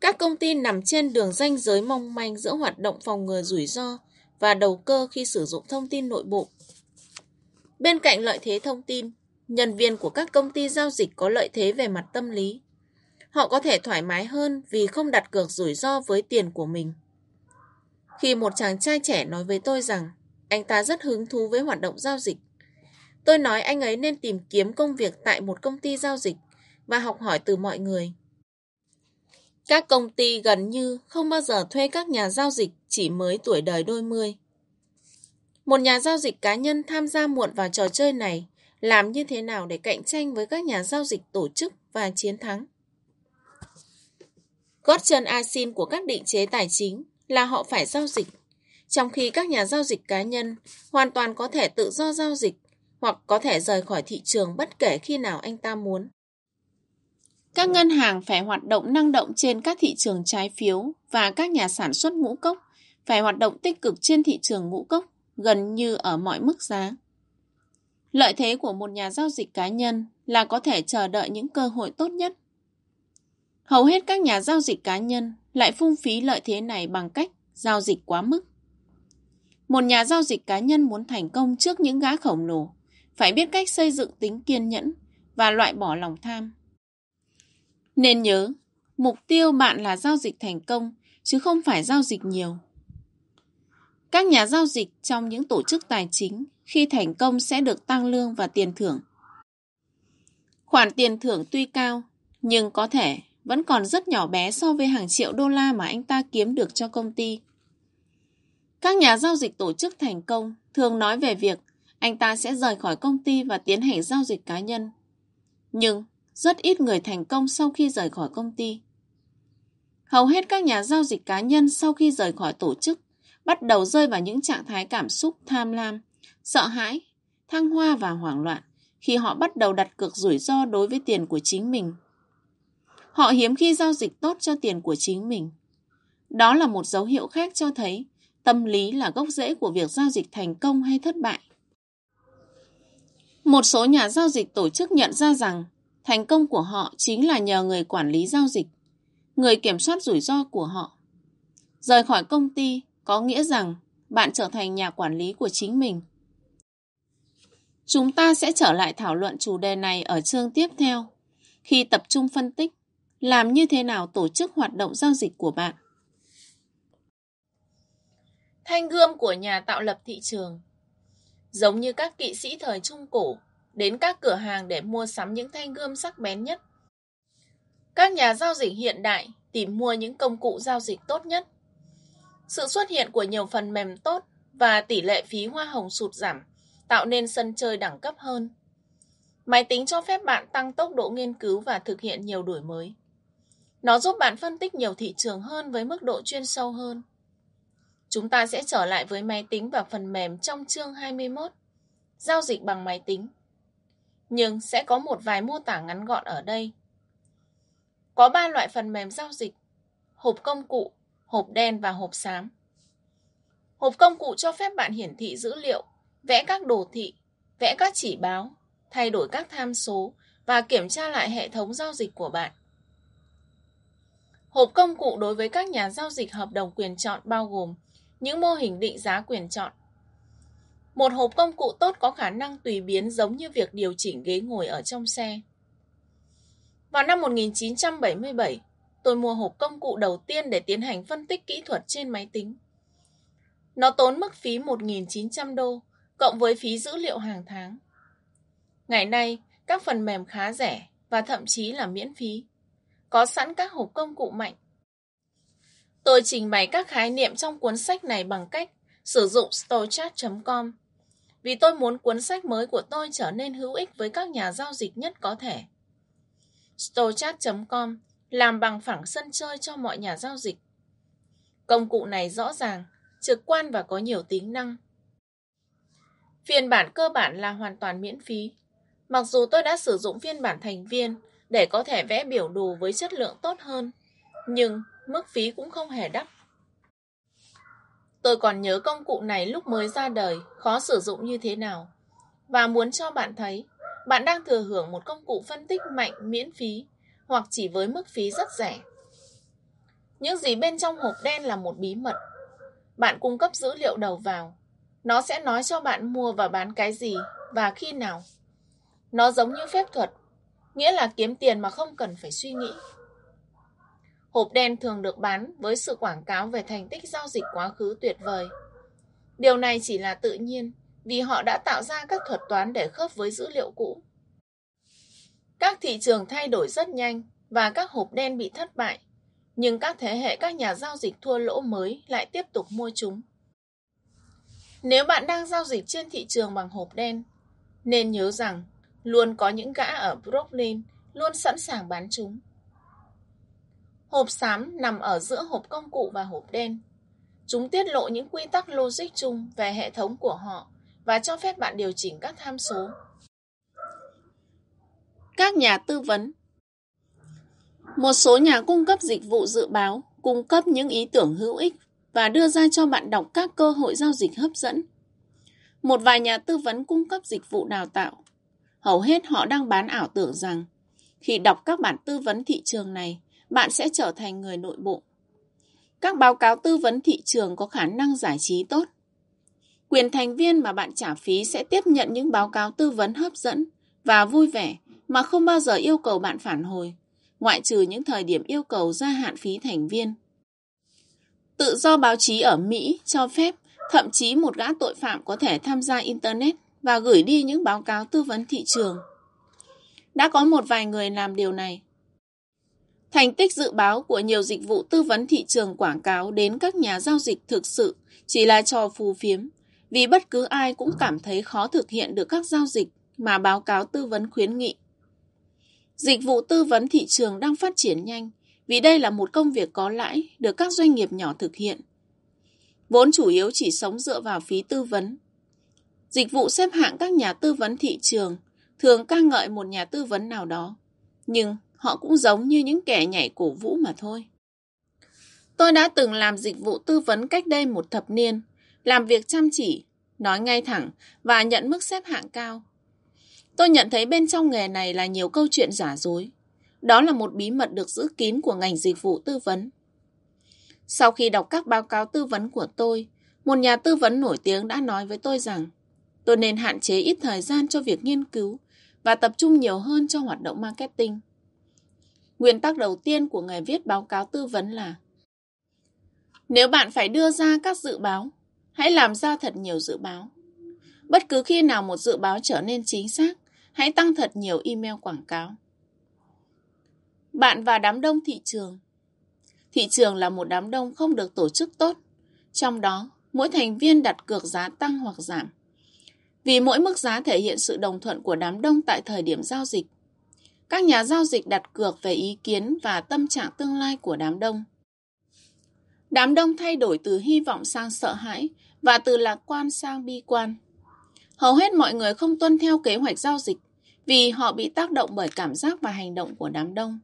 Các công ty nằm trên đường ranh giới mong manh giữa hoạt động phòng ngừa rủi ro và đầu cơ khi sử dụng thông tin nội bộ. Bên cạnh lợi thế thông tin, nhân viên của các công ty giao dịch có lợi thế về mặt tâm lý. Họ có thể thoải mái hơn vì không đặt cược rủi ro với tiền của mình. Khi một chàng trai trẻ nói với tôi rằng anh ta rất hứng thú với hoạt động giao dịch, tôi nói anh ấy nên tìm kiếm công việc tại một công ty giao dịch và học hỏi từ mọi người. Các công ty gần như không bao giờ thuê các nhà giao dịch chỉ mới tuổi đời đôi mươi. Một nhà giao dịch cá nhân tham gia muộn vào trò chơi này làm như thế nào để cạnh tranh với các nhà giao dịch tổ chức và chiến thắng? Gót chân asin của các định chế tài chính là họ phải giao dịch, trong khi các nhà giao dịch cá nhân hoàn toàn có thể tự do giao dịch hoặc có thể rời khỏi thị trường bất kể khi nào anh ta muốn. Các ngân hàng phải hoạt động năng động trên các thị trường trái phiếu và các nhà sản xuất ngũ cốc phải hoạt động tích cực trên thị trường ngũ cốc gần như ở mọi mức giá. Lợi thế của một nhà giao dịch cá nhân là có thể chờ đợi những cơ hội tốt nhất. Hầu hết các nhà giao dịch cá nhân lại phung phí lợi thế này bằng cách giao dịch quá mức. Một nhà giao dịch cá nhân muốn thành công trước những gã khổng lồ phải biết cách xây dựng tính kiên nhẫn và loại bỏ lòng tham. Nên nhớ, mục tiêu bạn là giao dịch thành công chứ không phải giao dịch nhiều. Các nhà giao dịch trong những tổ chức tài chính khi thành công sẽ được tăng lương và tiền thưởng. Khoản tiền thưởng tuy cao, nhưng có thể vẫn còn rất nhỏ bé so với hàng triệu đô la mà anh ta kiếm được cho công ty. Các nhà giao dịch tổ chức thành công thường nói về việc anh ta sẽ rời khỏi công ty và tiến hành giao dịch cá nhân. Nhưng rất ít người thành công sau khi rời khỏi công ty. Hầu hết các nhà giao dịch cá nhân sau khi rời khỏi tổ chức bắt đầu rơi vào những trạng thái cảm xúc tham lam, sợ hãi, thăng hoa và hoảng loạn khi họ bắt đầu đặt cược rủi ro đối với tiền của chính mình. Họ hiếm khi giao dịch tốt cho tiền của chính mình. Đó là một dấu hiệu khác cho thấy tâm lý là gốc rễ của việc giao dịch thành công hay thất bại. Một số nhà giao dịch tổ chức nhận ra rằng thành công của họ chính là nhờ người quản lý giao dịch, người kiểm soát rủi ro của họ. Rời khỏi công ty có nghĩa rằng bạn trở thành nhà quản lý của chính mình. Chúng ta sẽ trở lại thảo luận chủ đề này ở chương tiếp theo, khi tập trung phân tích làm như thế nào tổ chức hoạt động giao dịch của bạn. Thanh gươm của nhà tạo lập thị trường Giống như các kỵ sĩ thời Trung Cổ, đến các cửa hàng để mua sắm những thanh gươm sắc bén nhất. Các nhà giao dịch hiện đại tìm mua những công cụ giao dịch tốt nhất. Sự xuất hiện của nhiều phần mềm tốt và tỷ lệ phí hoa hồng sụt giảm tạo nên sân chơi đẳng cấp hơn. Máy tính cho phép bạn tăng tốc độ nghiên cứu và thực hiện nhiều đổi mới. Nó giúp bạn phân tích nhiều thị trường hơn với mức độ chuyên sâu hơn. Chúng ta sẽ trở lại với máy tính và phần mềm trong chương 21, giao dịch bằng máy tính. Nhưng sẽ có một vài mô tả ngắn gọn ở đây. Có 3 loại phần mềm giao dịch, hộp công cụ, hộp đen và hộp xám. Hộp công cụ cho phép bạn hiển thị dữ liệu, vẽ các đồ thị, vẽ các chỉ báo, thay đổi các tham số và kiểm tra lại hệ thống giao dịch của bạn. Hộp công cụ đối với các nhà giao dịch hợp đồng quyền chọn bao gồm những mô hình định giá quyền chọn. Một hộp công cụ tốt có khả năng tùy biến giống như việc điều chỉnh ghế ngồi ở trong xe. Vào năm 1977, tôi mua hộp công cụ đầu tiên để tiến hành phân tích kỹ thuật trên máy tính. Nó tốn mức phí 1.900 đô, cộng với phí dữ liệu hàng tháng. Ngày nay, các phần mềm khá rẻ và thậm chí là miễn phí. Có sẵn các hộp công cụ mạnh Tôi trình bày các khái niệm trong cuốn sách này bằng cách sử dụng storechat.com vì tôi muốn cuốn sách mới của tôi trở nên hữu ích với các nhà giao dịch nhất có thể. storechat.com làm bằng phẳng sân chơi cho mọi nhà giao dịch. Công cụ này rõ ràng, trực quan và có nhiều tính năng. Phiên bản cơ bản là hoàn toàn miễn phí. Mặc dù tôi đã sử dụng phiên bản thành viên để có thể vẽ biểu đồ với chất lượng tốt hơn, nhưng mức phí cũng không hề đắt. Tôi còn nhớ công cụ này lúc mới ra đời, khó sử dụng như thế nào. Và muốn cho bạn thấy, bạn đang thừa hưởng một công cụ phân tích mạnh miễn phí hoặc chỉ với mức phí rất rẻ. Những gì bên trong hộp đen là một bí mật. Bạn cung cấp dữ liệu đầu vào. Nó sẽ nói cho bạn mua và bán cái gì và khi nào. Nó giống như phép thuật, nghĩa là kiếm tiền mà không cần phải suy nghĩ. Hộp đen thường được bán với sự quảng cáo về thành tích giao dịch quá khứ tuyệt vời. Điều này chỉ là tự nhiên vì họ đã tạo ra các thuật toán để khớp với dữ liệu cũ. Các thị trường thay đổi rất nhanh và các hộp đen bị thất bại nhưng các thế hệ các nhà giao dịch thua lỗ mới lại tiếp tục mua chúng. Nếu bạn đang giao dịch trên thị trường bằng hộp đen, nên nhớ rằng luôn có những gã ở Brooklyn luôn sẵn sàng bán chúng. Hộp xám nằm ở giữa hộp công cụ và hộp đen. Chúng tiết lộ những quy tắc logic chung về hệ thống của họ và cho phép bạn điều chỉnh các tham số. Các nhà tư vấn Một số nhà cung cấp dịch vụ dự báo cung cấp những ý tưởng hữu ích và đưa ra cho bạn đọc các cơ hội giao dịch hấp dẫn. Một vài nhà tư vấn cung cấp dịch vụ đào tạo. Hầu hết họ đang bán ảo tưởng rằng khi đọc các bản tư vấn thị trường này, bạn sẽ trở thành người nội bộ. Các báo cáo tư vấn thị trường có khả năng giải trí tốt. Quyền thành viên mà bạn trả phí sẽ tiếp nhận những báo cáo tư vấn hấp dẫn và vui vẻ mà không bao giờ yêu cầu bạn phản hồi, ngoại trừ những thời điểm yêu cầu gia hạn phí thành viên. Tự do báo chí ở Mỹ cho phép thậm chí một gã tội phạm có thể tham gia Internet và gửi đi những báo cáo tư vấn thị trường. Đã có một vài người làm điều này. Thành tích dự báo của nhiều dịch vụ tư vấn thị trường quảng cáo đến các nhà giao dịch thực sự chỉ là trò phù phiếm, vì bất cứ ai cũng cảm thấy khó thực hiện được các giao dịch mà báo cáo tư vấn khuyến nghị. Dịch vụ tư vấn thị trường đang phát triển nhanh vì đây là một công việc có lãi được các doanh nghiệp nhỏ thực hiện. Vốn chủ yếu chỉ sống dựa vào phí tư vấn. Dịch vụ xếp hạng các nhà tư vấn thị trường thường ca ngợi một nhà tư vấn nào đó, nhưng họ cũng giống như những kẻ nhảy cổ vũ mà thôi. Tôi đã từng làm dịch vụ tư vấn cách đây một thập niên, làm việc chăm chỉ, nói ngay thẳng và nhận mức xếp hạng cao. Tôi nhận thấy bên trong nghề này là nhiều câu chuyện giả dối. Đó là một bí mật được giữ kín của ngành dịch vụ tư vấn. Sau khi đọc các báo cáo tư vấn của tôi, một nhà tư vấn nổi tiếng đã nói với tôi rằng tôi nên hạn chế ít thời gian cho việc nghiên cứu và tập trung nhiều hơn cho hoạt động marketing. Nguyên tắc đầu tiên của người viết báo cáo tư vấn là Nếu bạn phải đưa ra các dự báo, hãy làm ra thật nhiều dự báo. Bất cứ khi nào một dự báo trở nên chính xác, hãy tăng thật nhiều email quảng cáo. Bạn và đám đông thị trường Thị trường là một đám đông không được tổ chức tốt. Trong đó, mỗi thành viên đặt cược giá tăng hoặc giảm. Vì mỗi mức giá thể hiện sự đồng thuận của đám đông tại thời điểm giao dịch. Các nhà giao dịch đặt cược về ý kiến và tâm trạng tương lai của đám đông. Đám đông thay đổi từ hy vọng sang sợ hãi và từ lạc quan sang bi quan. Hầu hết mọi người không tuân theo kế hoạch giao dịch vì họ bị tác động bởi cảm giác và hành động của đám đông.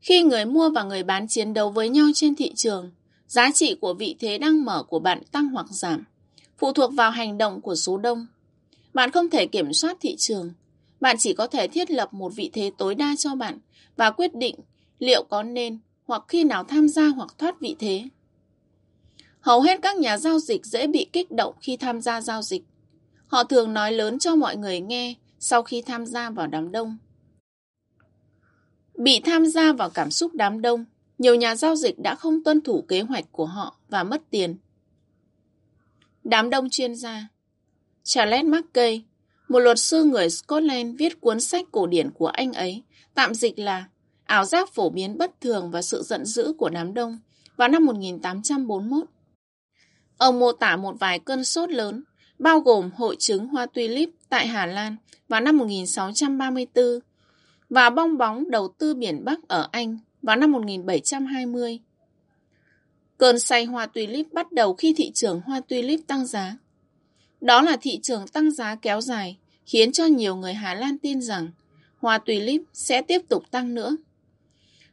Khi người mua và người bán chiến đấu với nhau trên thị trường, giá trị của vị thế đang mở của bạn tăng hoặc giảm, phụ thuộc vào hành động của số đông. Bạn không thể kiểm soát thị trường, bạn chỉ có thể thiết lập một vị thế tối đa cho bạn và quyết định liệu có nên hoặc khi nào tham gia hoặc thoát vị thế. Hầu hết các nhà giao dịch dễ bị kích động khi tham gia giao dịch. Họ thường nói lớn cho mọi người nghe sau khi tham gia vào đám đông. Bị tham gia vào cảm xúc đám đông, nhiều nhà giao dịch đã không tuân thủ kế hoạch của họ và mất tiền. Đám đông chuyên gia Charles Mackay, một luật sư người Scotland viết cuốn sách cổ điển của anh ấy, tạm dịch là Ảo giác phổ biến bất thường và sự giận dữ của đám đông vào năm 1841. Ông mô tả một vài cơn sốt lớn, bao gồm hội chứng hoa tulip tại Hà Lan vào năm 1634 và bong bóng đầu tư biển Bắc ở Anh vào năm 1720. Cơn say hoa tulip bắt đầu khi thị trường hoa tulip tăng giá. Đó là thị trường tăng giá kéo dài, khiến cho nhiều người Hà Lan tin rằng hoa tulip sẽ tiếp tục tăng nữa.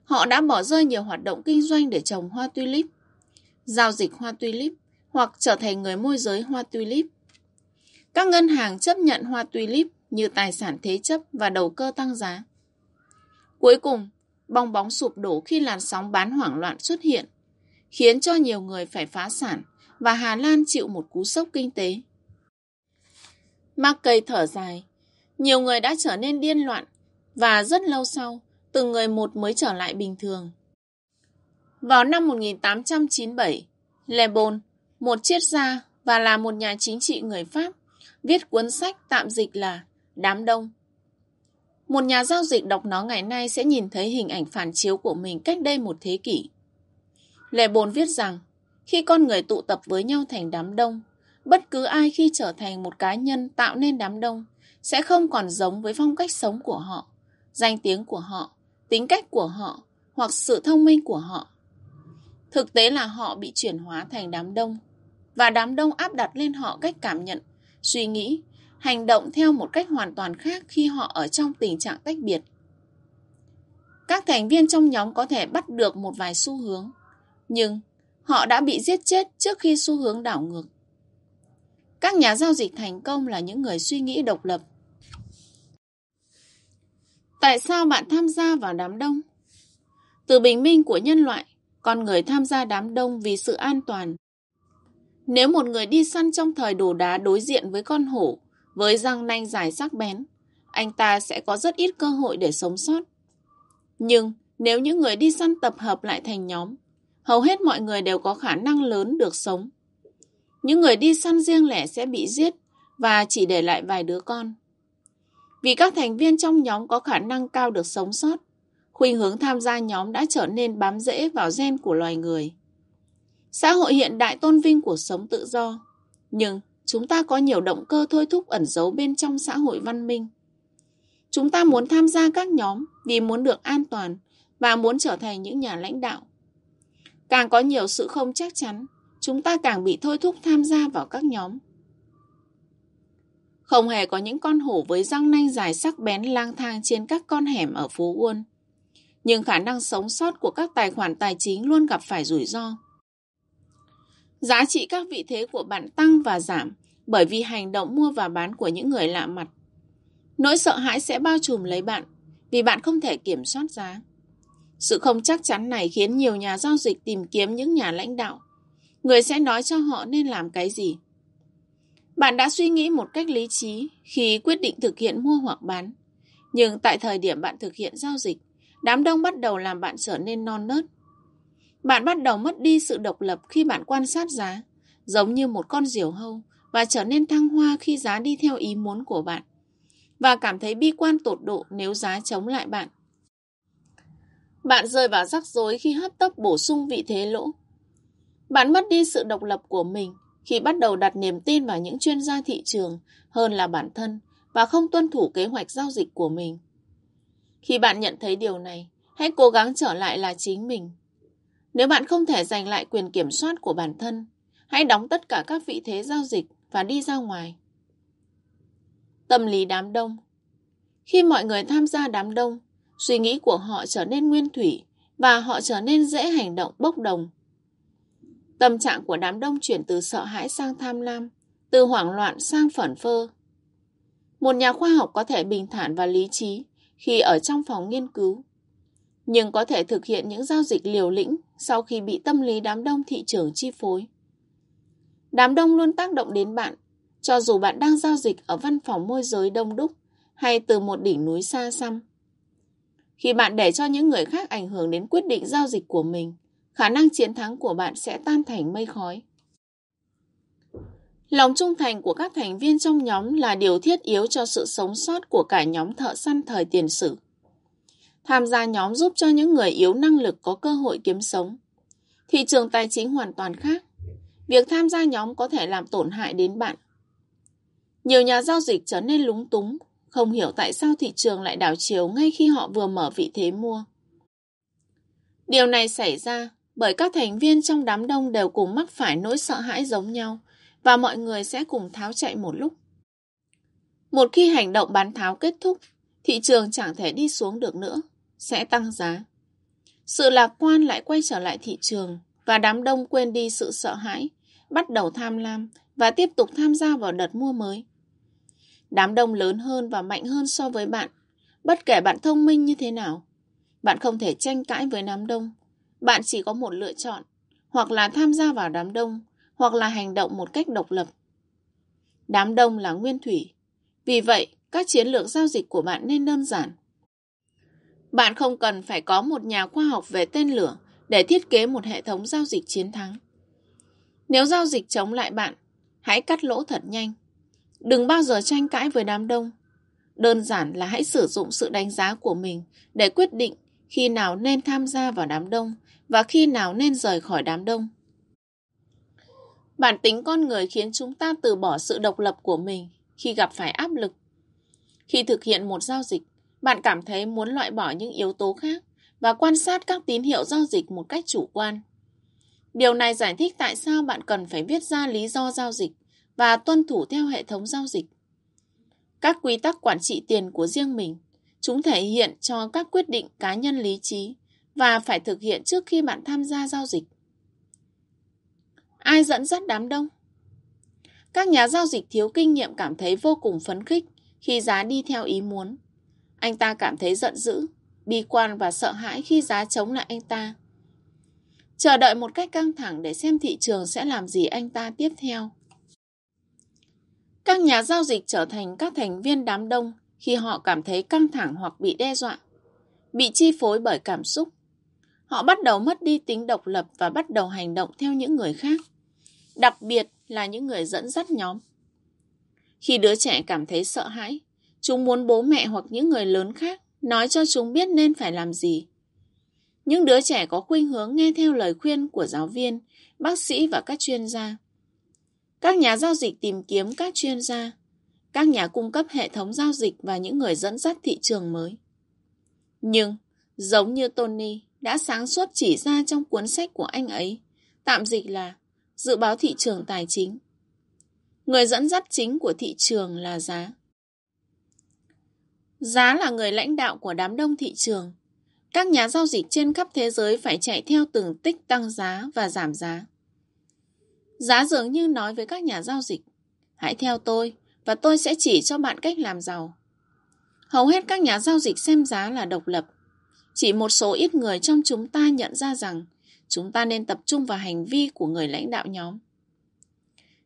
Họ đã bỏ rơi nhiều hoạt động kinh doanh để trồng hoa tulip, giao dịch hoa tulip hoặc trở thành người môi giới hoa tulip. Các ngân hàng chấp nhận hoa tulip như tài sản thế chấp và đầu cơ tăng giá. Cuối cùng, bong bóng sụp đổ khi làn sóng bán hoảng loạn xuất hiện, khiến cho nhiều người phải phá sản và Hà Lan chịu một cú sốc kinh tế. Mackay thở dài, nhiều người đã trở nên điên loạn và rất lâu sau, từng người một mới trở lại bình thường. Vào năm 1897, Le Bon, một triết gia và là một nhà chính trị người Pháp, viết cuốn sách tạm dịch là Đám Đông. Một nhà giao dịch đọc nó ngày nay sẽ nhìn thấy hình ảnh phản chiếu của mình cách đây một thế kỷ. Lệ Bồn viết rằng, khi con người tụ tập với nhau thành đám đông, bất cứ ai khi trở thành một cá nhân tạo nên đám đông sẽ không còn giống với phong cách sống của họ, danh tiếng của họ, tính cách của họ hoặc sự thông minh của họ. Thực tế là họ bị chuyển hóa thành đám đông và đám đông áp đặt lên họ cách cảm nhận, suy nghĩ, hành động theo một cách hoàn toàn khác khi họ ở trong tình trạng tách biệt. Các thành viên trong nhóm có thể bắt được một vài xu hướng, nhưng họ đã bị giết chết trước khi xu hướng đảo ngược. Các nhà giao dịch thành công là những người suy nghĩ độc lập. Tại sao bạn tham gia vào đám đông? Từ bình minh của nhân loại, con người tham gia đám đông vì sự an toàn. Nếu một người đi săn trong thời đồ đá đối diện với con hổ, với răng nanh dài sắc bén, anh ta sẽ có rất ít cơ hội để sống sót. Nhưng nếu những người đi săn tập hợp lại thành nhóm, hầu hết mọi người đều có khả năng lớn được sống. Những người đi săn riêng lẻ sẽ bị giết và chỉ để lại vài đứa con. Vì các thành viên trong nhóm có khả năng cao được sống sót, khuynh hướng tham gia nhóm đã trở nên bám rễ vào gen của loài người. Xã hội hiện đại tôn vinh cuộc sống tự do, nhưng chúng ta có nhiều động cơ thôi thúc ẩn giấu bên trong xã hội văn minh. Chúng ta muốn tham gia các nhóm vì muốn được an toàn và muốn trở thành những nhà lãnh đạo. Càng có nhiều sự không chắc chắn, chúng ta càng bị thôi thúc tham gia vào các nhóm. Không hề có những con hổ với răng nanh dài sắc bén lang thang trên các con hẻm ở phố uôn, Nhưng khả năng sống sót của các tài khoản tài chính luôn gặp phải rủi ro. Giá trị các vị thế của bạn tăng và giảm bởi vì hành động mua và bán của những người lạ mặt. Nỗi sợ hãi sẽ bao trùm lấy bạn vì bạn không thể kiểm soát giá. Sự không chắc chắn này khiến nhiều nhà giao dịch tìm kiếm những nhà lãnh đạo. Người sẽ nói cho họ nên làm cái gì. Bạn đã suy nghĩ một cách lý trí khi quyết định thực hiện mua hoặc bán. Nhưng tại thời điểm bạn thực hiện giao dịch, đám đông bắt đầu làm bạn trở nên non nớt. Bạn bắt đầu mất đi sự độc lập khi bạn quan sát giá, giống như một con diều hâu, và trở nên thăng hoa khi giá đi theo ý muốn của bạn, và cảm thấy bi quan tột độ nếu giá chống lại bạn. Bạn rơi vào rắc rối khi hấp tấp bổ sung vị thế lỗ. Bạn mất đi sự độc lập của mình khi bắt đầu đặt niềm tin vào những chuyên gia thị trường hơn là bản thân và không tuân thủ kế hoạch giao dịch của mình. Khi bạn nhận thấy điều này, hãy cố gắng trở lại là chính mình. Nếu bạn không thể giành lại quyền kiểm soát của bản thân, hãy đóng tất cả các vị thế giao dịch và đi ra ngoài. Tâm lý đám đông Khi mọi người tham gia đám đông, suy nghĩ của họ trở nên nguyên thủy và họ trở nên dễ hành động bốc đồng. Tâm trạng của đám đông chuyển từ sợ hãi sang tham lam, từ hoảng loạn sang phẩn phơ. Một nhà khoa học có thể bình thản và lý trí khi ở trong phòng nghiên cứu, nhưng có thể thực hiện những giao dịch liều lĩnh sau khi bị tâm lý đám đông thị trường chi phối. Đám đông luôn tác động đến bạn, cho dù bạn đang giao dịch ở văn phòng môi giới đông đúc hay từ một đỉnh núi xa xăm. Khi bạn để cho những người khác ảnh hưởng đến quyết định giao dịch của mình, khả năng chiến thắng của bạn sẽ tan thành mây khói. Lòng trung thành của các thành viên trong nhóm là điều thiết yếu cho sự sống sót của cả nhóm thợ săn thời tiền sử. Tham gia nhóm giúp cho những người yếu năng lực có cơ hội kiếm sống. Thị trường tài chính hoàn toàn khác. Việc tham gia nhóm có thể làm tổn hại đến bạn. Nhiều nhà giao dịch trở nên lúng túng, không hiểu tại sao thị trường lại đảo chiều ngay khi họ vừa mở vị thế mua. Điều này xảy ra bởi các thành viên trong đám đông đều cùng mắc phải nỗi sợ hãi giống nhau và mọi người sẽ cùng tháo chạy một lúc. Một khi hành động bán tháo kết thúc, thị trường chẳng thể đi xuống được nữa, sẽ tăng giá. Sự lạc quan lại quay trở lại thị trường và đám đông quên đi sự sợ hãi, bắt đầu tham lam và tiếp tục tham gia vào đợt mua mới. Đám đông lớn hơn và mạnh hơn so với bạn, bất kể bạn thông minh như thế nào. Bạn không thể tranh cãi với đám đông. Bạn chỉ có một lựa chọn, hoặc là tham gia vào đám đông, hoặc là hành động một cách độc lập. Đám đông là nguyên thủy. Vì vậy, các chiến lược giao dịch của bạn nên đơn giản. Bạn không cần phải có một nhà khoa học về tên lửa để thiết kế một hệ thống giao dịch chiến thắng. Nếu giao dịch chống lại bạn, hãy cắt lỗ thật nhanh. Đừng bao giờ tranh cãi với đám đông. Đơn giản là hãy sử dụng sự đánh giá của mình để quyết định khi nào nên tham gia vào đám đông và khi nào nên rời khỏi đám đông. Bản tính con người khiến chúng ta từ bỏ sự độc lập của mình khi gặp phải áp lực. Khi thực hiện một giao dịch, bạn cảm thấy muốn loại bỏ những yếu tố khác và quan sát các tín hiệu giao dịch một cách chủ quan. Điều này giải thích tại sao bạn cần phải viết ra lý do giao dịch và tuân thủ theo hệ thống giao dịch. Các quy tắc quản trị tiền của riêng mình, chúng thể hiện cho các quyết định cá nhân lý trí và phải thực hiện trước khi bạn tham gia giao dịch. Ai dẫn dắt đám đông? Các nhà giao dịch thiếu kinh nghiệm cảm thấy vô cùng phấn khích khi giá đi theo ý muốn. Anh ta cảm thấy giận dữ, bi quan và sợ hãi khi giá chống lại anh ta. Chờ đợi một cách căng thẳng để xem thị trường sẽ làm gì anh ta tiếp theo. Các nhà giao dịch trở thành các thành viên đám đông khi họ cảm thấy căng thẳng hoặc bị đe dọa, bị chi phối bởi cảm xúc. Họ bắt đầu mất đi tính độc lập và bắt đầu hành động theo những người khác, đặc biệt là những người dẫn dắt nhóm. Khi đứa trẻ cảm thấy sợ hãi, chúng muốn bố mẹ hoặc những người lớn khác nói cho chúng biết nên phải làm gì. Những đứa trẻ có khuynh hướng nghe theo lời khuyên của giáo viên, bác sĩ và các chuyên gia. Các nhà giao dịch tìm kiếm các chuyên gia, các nhà cung cấp hệ thống giao dịch và những người dẫn dắt thị trường mới. Nhưng, giống như Tony đã sáng suốt chỉ ra trong cuốn sách của anh ấy, tạm dịch là Dự báo thị trường tài chính. Người dẫn dắt chính của thị trường là giá. Giá là người lãnh đạo của đám đông thị trường. Các nhà giao dịch trên khắp thế giới phải chạy theo từng tích tăng giá và giảm giá. Giá dường như nói với các nhà giao dịch, hãy theo tôi và tôi sẽ chỉ cho bạn cách làm giàu. Hầu hết các nhà giao dịch xem giá là độc lập. Chỉ một số ít người trong chúng ta nhận ra rằng chúng ta nên tập trung vào hành vi của người lãnh đạo nhóm.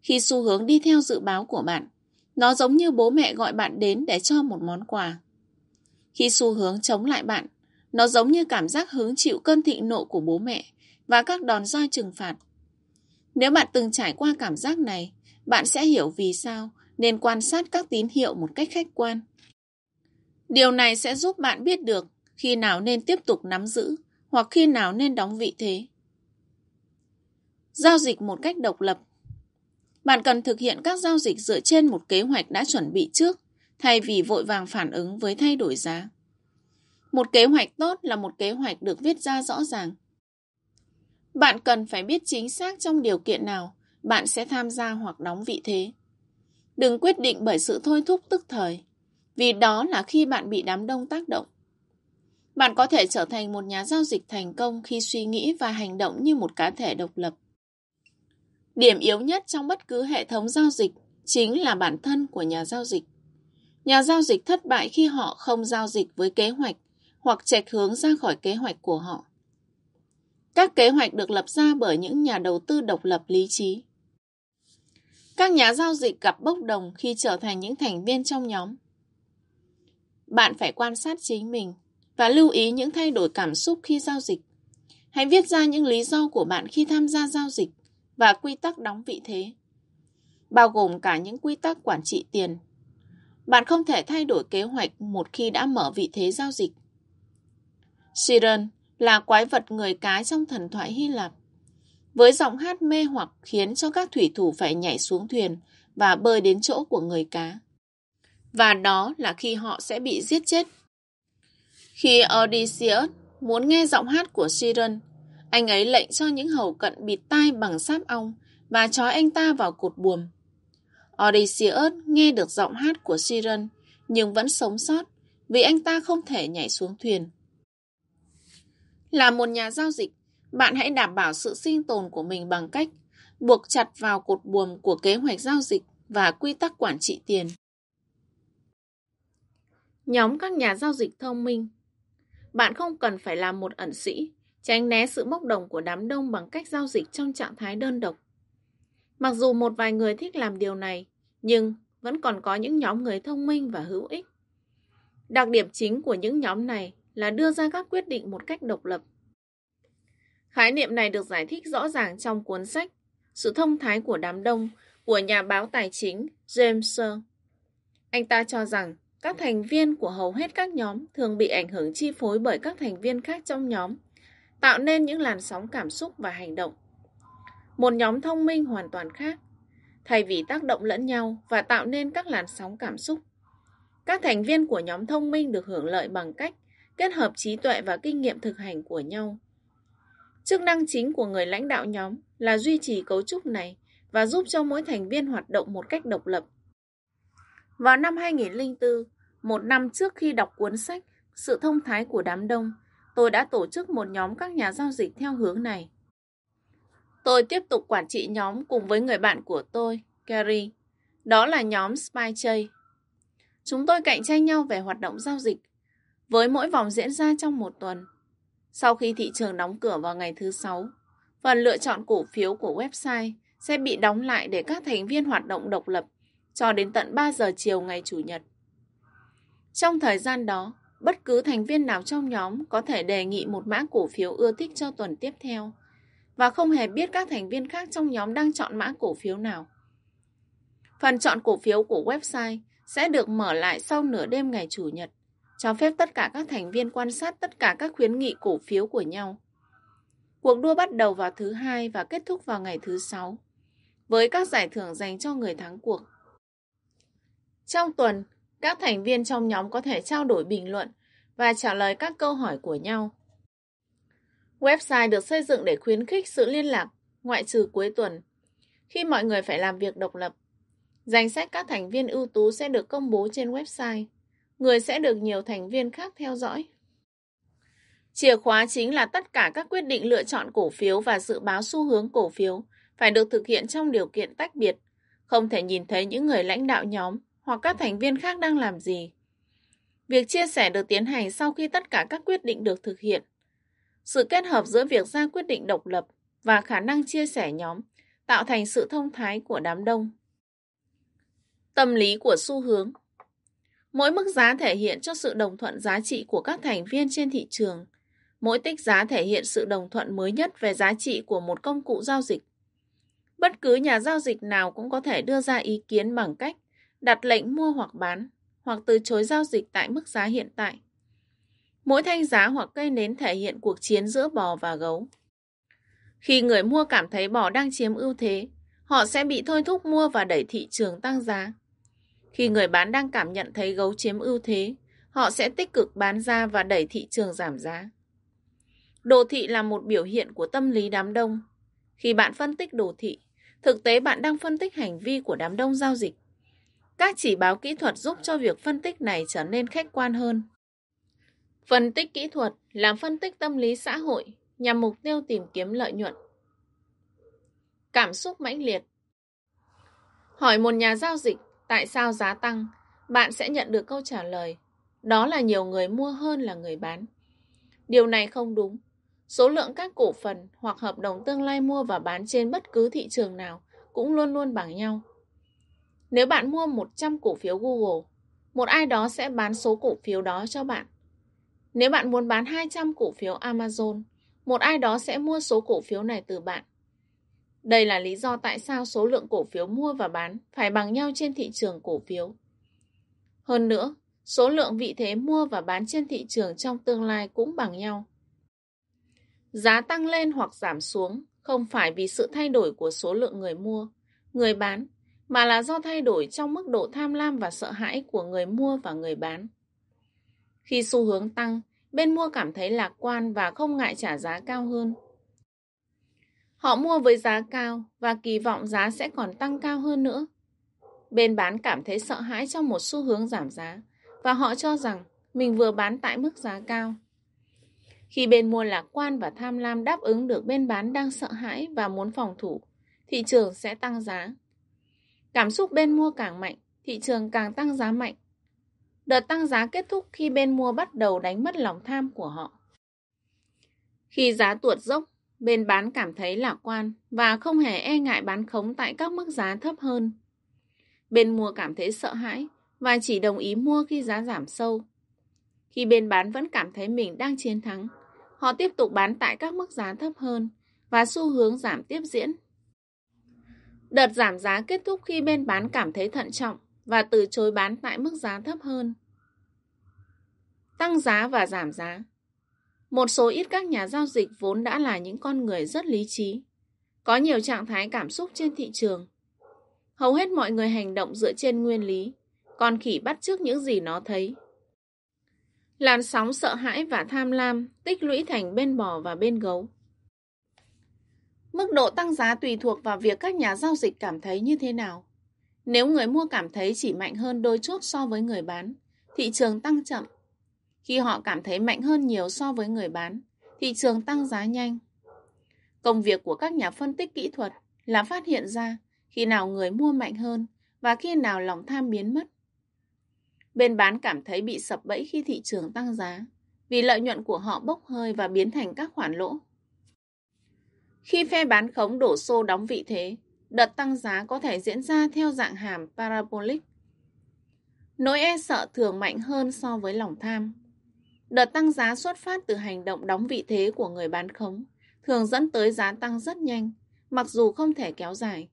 Khi xu hướng đi theo dự báo của bạn, nó giống như bố mẹ gọi bạn đến để cho một món quà. Khi xu hướng chống lại bạn, nó giống như cảm giác hứng chịu cơn thịnh nộ của bố mẹ và các đòn roi trừng phạt. Nếu bạn từng trải qua cảm giác này, bạn sẽ hiểu vì sao nên quan sát các tín hiệu một cách khách quan. Điều này sẽ giúp bạn biết được khi nào nên tiếp tục nắm giữ hoặc khi nào nên đóng vị thế. Giao dịch một cách độc lập bạn cần thực hiện các giao dịch dựa trên một kế hoạch đã chuẩn bị trước thay vì vội vàng phản ứng với thay đổi giá. Một kế hoạch tốt là một kế hoạch được viết ra rõ ràng. Bạn cần phải biết chính xác trong điều kiện nào bạn sẽ tham gia hoặc đóng vị thế. Đừng quyết định bởi sự thôi thúc tức thời, vì đó là khi bạn bị đám đông tác động. Bạn có thể trở thành một nhà giao dịch thành công khi suy nghĩ và hành động như một cá thể độc lập. Điểm yếu nhất trong bất cứ hệ thống giao dịch chính là bản thân của nhà giao dịch. Nhà giao dịch thất bại khi họ không giao dịch với kế hoạch hoặc chệch hướng ra khỏi kế hoạch của họ. Các kế hoạch được lập ra bởi những nhà đầu tư độc lập lý trí. Các nhà giao dịch gặp bốc đồng khi trở thành những thành viên trong nhóm. Bạn phải quan sát chính mình và lưu ý những thay đổi cảm xúc khi giao dịch. Hãy viết ra những lý do của bạn khi tham gia giao dịch và quy tắc đóng vị thế, bao gồm cả những quy tắc quản trị tiền. Bạn không thể thay đổi kế hoạch một khi đã mở vị thế giao dịch. Siren là quái vật người cá trong thần thoại Hy Lạp. Với giọng hát mê hoặc khiến cho các thủy thủ phải nhảy xuống thuyền và bơi đến chỗ của người cá. Và đó là khi họ sẽ bị giết chết. Khi Odysseus muốn nghe giọng hát của Siren, anh ấy lệnh cho những hầu cận bịt tai bằng sáp ong và trói anh ta vào cột buồm. Odysseus nghe được giọng hát của Siren nhưng vẫn sống sót vì anh ta không thể nhảy xuống thuyền. Là một nhà giao dịch, bạn hãy đảm bảo sự sinh tồn của mình bằng cách buộc chặt vào cột buồm của kế hoạch giao dịch và quy tắc quản trị tiền. Nhóm các nhà giao dịch thông minh Bạn không cần phải là một ẩn sĩ, tránh né sự bốc đồng của đám đông bằng cách giao dịch trong trạng thái đơn độc. Mặc dù một vài người thích làm điều này, nhưng vẫn còn có những nhóm người thông minh và hữu ích. Đặc điểm chính của những nhóm này là đưa ra các quyết định một cách độc lập. Khái niệm này được giải thích rõ ràng trong cuốn sách Sự thông thái của đám đông của nhà báo tài chính James Sir. Anh ta cho rằng các thành viên của hầu hết các nhóm thường bị ảnh hưởng chi phối bởi các thành viên khác trong nhóm, tạo nên những làn sóng cảm xúc và hành động. Một nhóm thông minh hoàn toàn khác, thay vì tác động lẫn nhau và tạo nên các làn sóng cảm xúc. Các thành viên của nhóm thông minh được hưởng lợi bằng cách kết hợp trí tuệ và kinh nghiệm thực hành của nhau. Chức năng chính của người lãnh đạo nhóm là duy trì cấu trúc này và giúp cho mỗi thành viên hoạt động một cách độc lập. Vào năm 2004, một năm trước khi đọc cuốn sách Sự thông thái của đám đông, tôi đã tổ chức một nhóm các nhà giao dịch theo hướng này. Tôi tiếp tục quản trị nhóm cùng với người bạn của tôi, Gary. Đó là nhóm Spychay. Chúng tôi cạnh tranh nhau về hoạt động giao dịch, với mỗi vòng diễn ra trong một tuần. Sau khi thị trường đóng cửa vào ngày thứ Sáu, phần lựa chọn cổ phiếu của website sẽ bị đóng lại để các thành viên hoạt động độc lập cho đến tận 3 giờ chiều ngày Chủ nhật. Trong thời gian đó, bất cứ thành viên nào trong nhóm có thể đề nghị một mã cổ phiếu ưa thích cho tuần tiếp theo và không hề biết các thành viên khác trong nhóm đang chọn mã cổ phiếu nào. Phần chọn cổ phiếu của website sẽ được mở lại sau nửa đêm ngày Chủ nhật, cho phép tất cả các thành viên quan sát tất cả các khuyến nghị cổ phiếu của nhau. Cuộc đua bắt đầu vào thứ hai và kết thúc vào ngày thứ sáu, với các giải thưởng dành cho người thắng cuộc. Trong tuần, các thành viên trong nhóm có thể trao đổi bình luận và trả lời các câu hỏi của nhau. Website được xây dựng để khuyến khích sự liên lạc, ngoại trừ cuối tuần, khi mọi người phải làm việc độc lập. Danh sách các thành viên ưu tú sẽ được công bố trên website. Người sẽ được nhiều thành viên khác theo dõi. Chìa khóa chính là tất cả các quyết định lựa chọn cổ phiếu và dự báo xu hướng cổ phiếu phải được thực hiện trong điều kiện tách biệt, không thể nhìn thấy những người lãnh đạo nhóm hoặc các thành viên khác đang làm gì. Việc chia sẻ được tiến hành sau khi tất cả các quyết định được thực hiện. Sự kết hợp giữa việc ra quyết định độc lập và khả năng chia sẻ nhóm tạo thành sự thông thái của đám đông. Tâm lý của xu hướng Mỗi mức giá thể hiện cho sự đồng thuận giá trị của các thành viên trên thị trường. Mỗi tích giá thể hiện sự đồng thuận mới nhất về giá trị của một công cụ giao dịch. Bất cứ nhà giao dịch nào cũng có thể đưa ra ý kiến bằng cách đặt lệnh mua hoặc bán, hoặc từ chối giao dịch tại mức giá hiện tại. Mỗi thanh giá hoặc cây nến thể hiện cuộc chiến giữa bò và gấu. Khi người mua cảm thấy bò đang chiếm ưu thế, họ sẽ bị thôi thúc mua và đẩy thị trường tăng giá. Khi người bán đang cảm nhận thấy gấu chiếm ưu thế, họ sẽ tích cực bán ra và đẩy thị trường giảm giá. Đồ thị là một biểu hiện của tâm lý đám đông. Khi bạn phân tích đồ thị, thực tế bạn đang phân tích hành vi của đám đông giao dịch. Các chỉ báo kỹ thuật giúp cho việc phân tích này trở nên khách quan hơn. Phân tích kỹ thuật là phân tích tâm lý xã hội nhằm mục tiêu tìm kiếm lợi nhuận. Cảm xúc mãnh liệt Hỏi một nhà giao dịch tại sao giá tăng, bạn sẽ nhận được câu trả lời. Đó là nhiều người mua hơn là người bán. Điều này không đúng. Số lượng các cổ phần hoặc hợp đồng tương lai mua và bán trên bất cứ thị trường nào cũng luôn luôn bằng nhau. Nếu bạn mua 100 cổ phiếu Google, một ai đó sẽ bán số cổ phiếu đó cho bạn. Nếu bạn muốn bán 200 cổ phiếu Amazon, một ai đó sẽ mua số cổ phiếu này từ bạn. Đây là lý do tại sao số lượng cổ phiếu mua và bán phải bằng nhau trên thị trường cổ phiếu. Hơn nữa, số lượng vị thế mua và bán trên thị trường trong tương lai cũng bằng nhau. Giá tăng lên hoặc giảm xuống không phải vì sự thay đổi của số lượng người mua, người bán mà là do thay đổi trong mức độ tham lam và sợ hãi của người mua và người bán. Khi xu hướng tăng, bên mua cảm thấy lạc quan và không ngại trả giá cao hơn. Họ mua với giá cao và kỳ vọng giá sẽ còn tăng cao hơn nữa. Bên bán cảm thấy sợ hãi trong một xu hướng giảm giá và họ cho rằng mình vừa bán tại mức giá cao. Khi bên mua lạc quan và tham lam đáp ứng được bên bán đang sợ hãi và muốn phòng thủ, thị trường sẽ tăng giá. Cảm xúc bên mua càng mạnh, thị trường càng tăng giá mạnh. Đợt tăng giá kết thúc khi bên mua bắt đầu đánh mất lòng tham của họ. Khi giá tuột dốc, bên bán cảm thấy lạc quan và không hề e ngại bán khống tại các mức giá thấp hơn. Bên mua cảm thấy sợ hãi và chỉ đồng ý mua khi giá giảm sâu. Khi bên bán vẫn cảm thấy mình đang chiến thắng, họ tiếp tục bán tại các mức giá thấp hơn và xu hướng giảm tiếp diễn. Đợt giảm giá kết thúc khi bên bán cảm thấy thận trọng và từ chối bán tại mức giá thấp hơn. Tăng giá và giảm giá Một số ít các nhà giao dịch vốn đã là những con người rất lý trí. Có nhiều trạng thái cảm xúc trên thị trường. Hầu hết mọi người hành động dựa trên nguyên lý, con khỉ bắt trước những gì nó thấy. Làn sóng sợ hãi và tham lam tích lũy thành bên bò và bên gấu. Mức độ tăng giá tùy thuộc vào việc các nhà giao dịch cảm thấy như thế nào. Nếu người mua cảm thấy chỉ mạnh hơn đôi chút so với người bán, thị trường tăng chậm. Khi họ cảm thấy mạnh hơn nhiều so với người bán, thị trường tăng giá nhanh. Công việc của các nhà phân tích kỹ thuật là phát hiện ra khi nào người mua mạnh hơn và khi nào lòng tham biến mất. Bên bán cảm thấy bị sập bẫy khi thị trường tăng giá, vì lợi nhuận của họ bốc hơi và biến thành các khoản lỗ. Khi phe bán khống đổ xô đóng vị thế, đợt tăng giá có thể diễn ra theo dạng hàm parabolic. Nỗi e sợ thường mạnh hơn so với lòng tham. Đợt tăng giá xuất phát từ hành động đóng vị thế của người bán khống, thường dẫn tới giá tăng rất nhanh, mặc dù không thể kéo dài.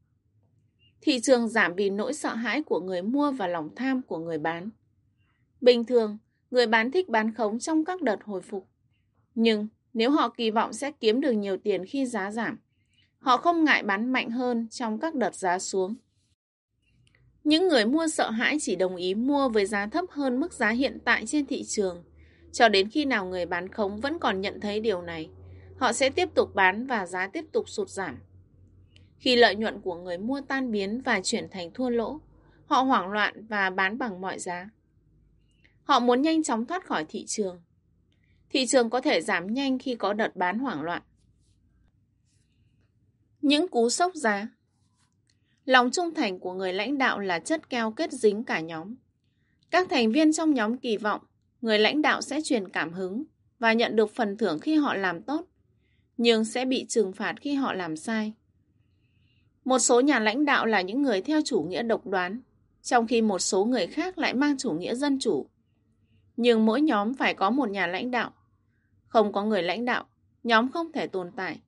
Thị trường giảm vì nỗi sợ hãi của người mua và lòng tham của người bán. Bình thường, người bán thích bán khống trong các đợt hồi phục. Nhưng nếu họ kỳ vọng sẽ kiếm được nhiều tiền khi giá giảm, họ không ngại bán mạnh hơn trong các đợt giá xuống. Những người mua sợ hãi chỉ đồng ý mua với giá thấp hơn mức giá hiện tại trên thị trường. Cho đến khi nào người bán khống vẫn còn nhận thấy điều này, họ sẽ tiếp tục bán và giá tiếp tục sụt giảm. Khi lợi nhuận của người mua tan biến và chuyển thành thua lỗ, họ hoảng loạn và bán bằng mọi giá. Họ muốn nhanh chóng thoát khỏi thị trường. Thị trường có thể giảm nhanh khi có đợt bán hoảng loạn. Những cú sốc giá Lòng trung thành của người lãnh đạo là chất keo kết dính cả nhóm. Các thành viên trong nhóm kỳ vọng người lãnh đạo sẽ truyền cảm hứng và nhận được phần thưởng khi họ làm tốt, nhưng sẽ bị trừng phạt khi họ làm sai. Một số nhà lãnh đạo là những người theo chủ nghĩa độc đoán, trong khi một số người khác lại mang chủ nghĩa dân chủ. Nhưng mỗi nhóm phải có một nhà lãnh đạo. Không có người lãnh đạo, nhóm không thể tồn tại.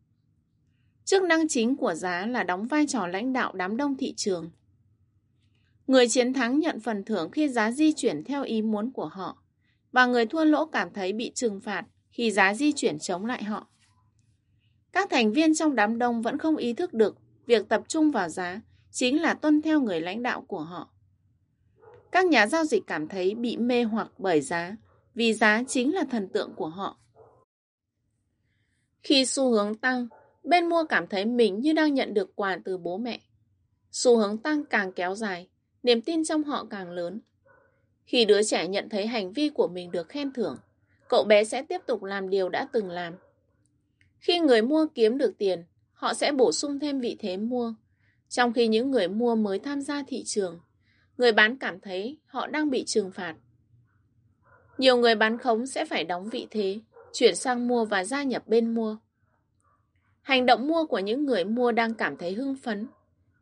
Chức năng chính của giá là đóng vai trò lãnh đạo đám đông thị trường. Người chiến thắng nhận phần thưởng khi giá di chuyển theo ý muốn của họ, và người thua lỗ cảm thấy bị trừng phạt khi giá di chuyển chống lại họ. Các thành viên trong đám đông vẫn không ý thức được việc tập trung vào giá chính là tuân theo người lãnh đạo của họ. Các nhà giao dịch cảm thấy bị mê hoặc bởi giá, vì giá chính là thần tượng của họ. Khi xu hướng tăng, bên mua cảm thấy mình như đang nhận được quà từ bố mẹ. Xu hướng tăng càng kéo dài, niềm tin trong họ càng lớn. Khi đứa trẻ nhận thấy hành vi của mình được khen thưởng, cậu bé sẽ tiếp tục làm điều đã từng làm. Khi người mua kiếm được tiền, họ sẽ bổ sung thêm vị thế mua. Trong khi những người mua mới tham gia thị trường, người bán cảm thấy họ đang bị trừng phạt. Nhiều người bán khống sẽ phải đóng vị thế, chuyển sang mua và gia nhập bên mua. Hành động mua của những người mua đang cảm thấy hưng phấn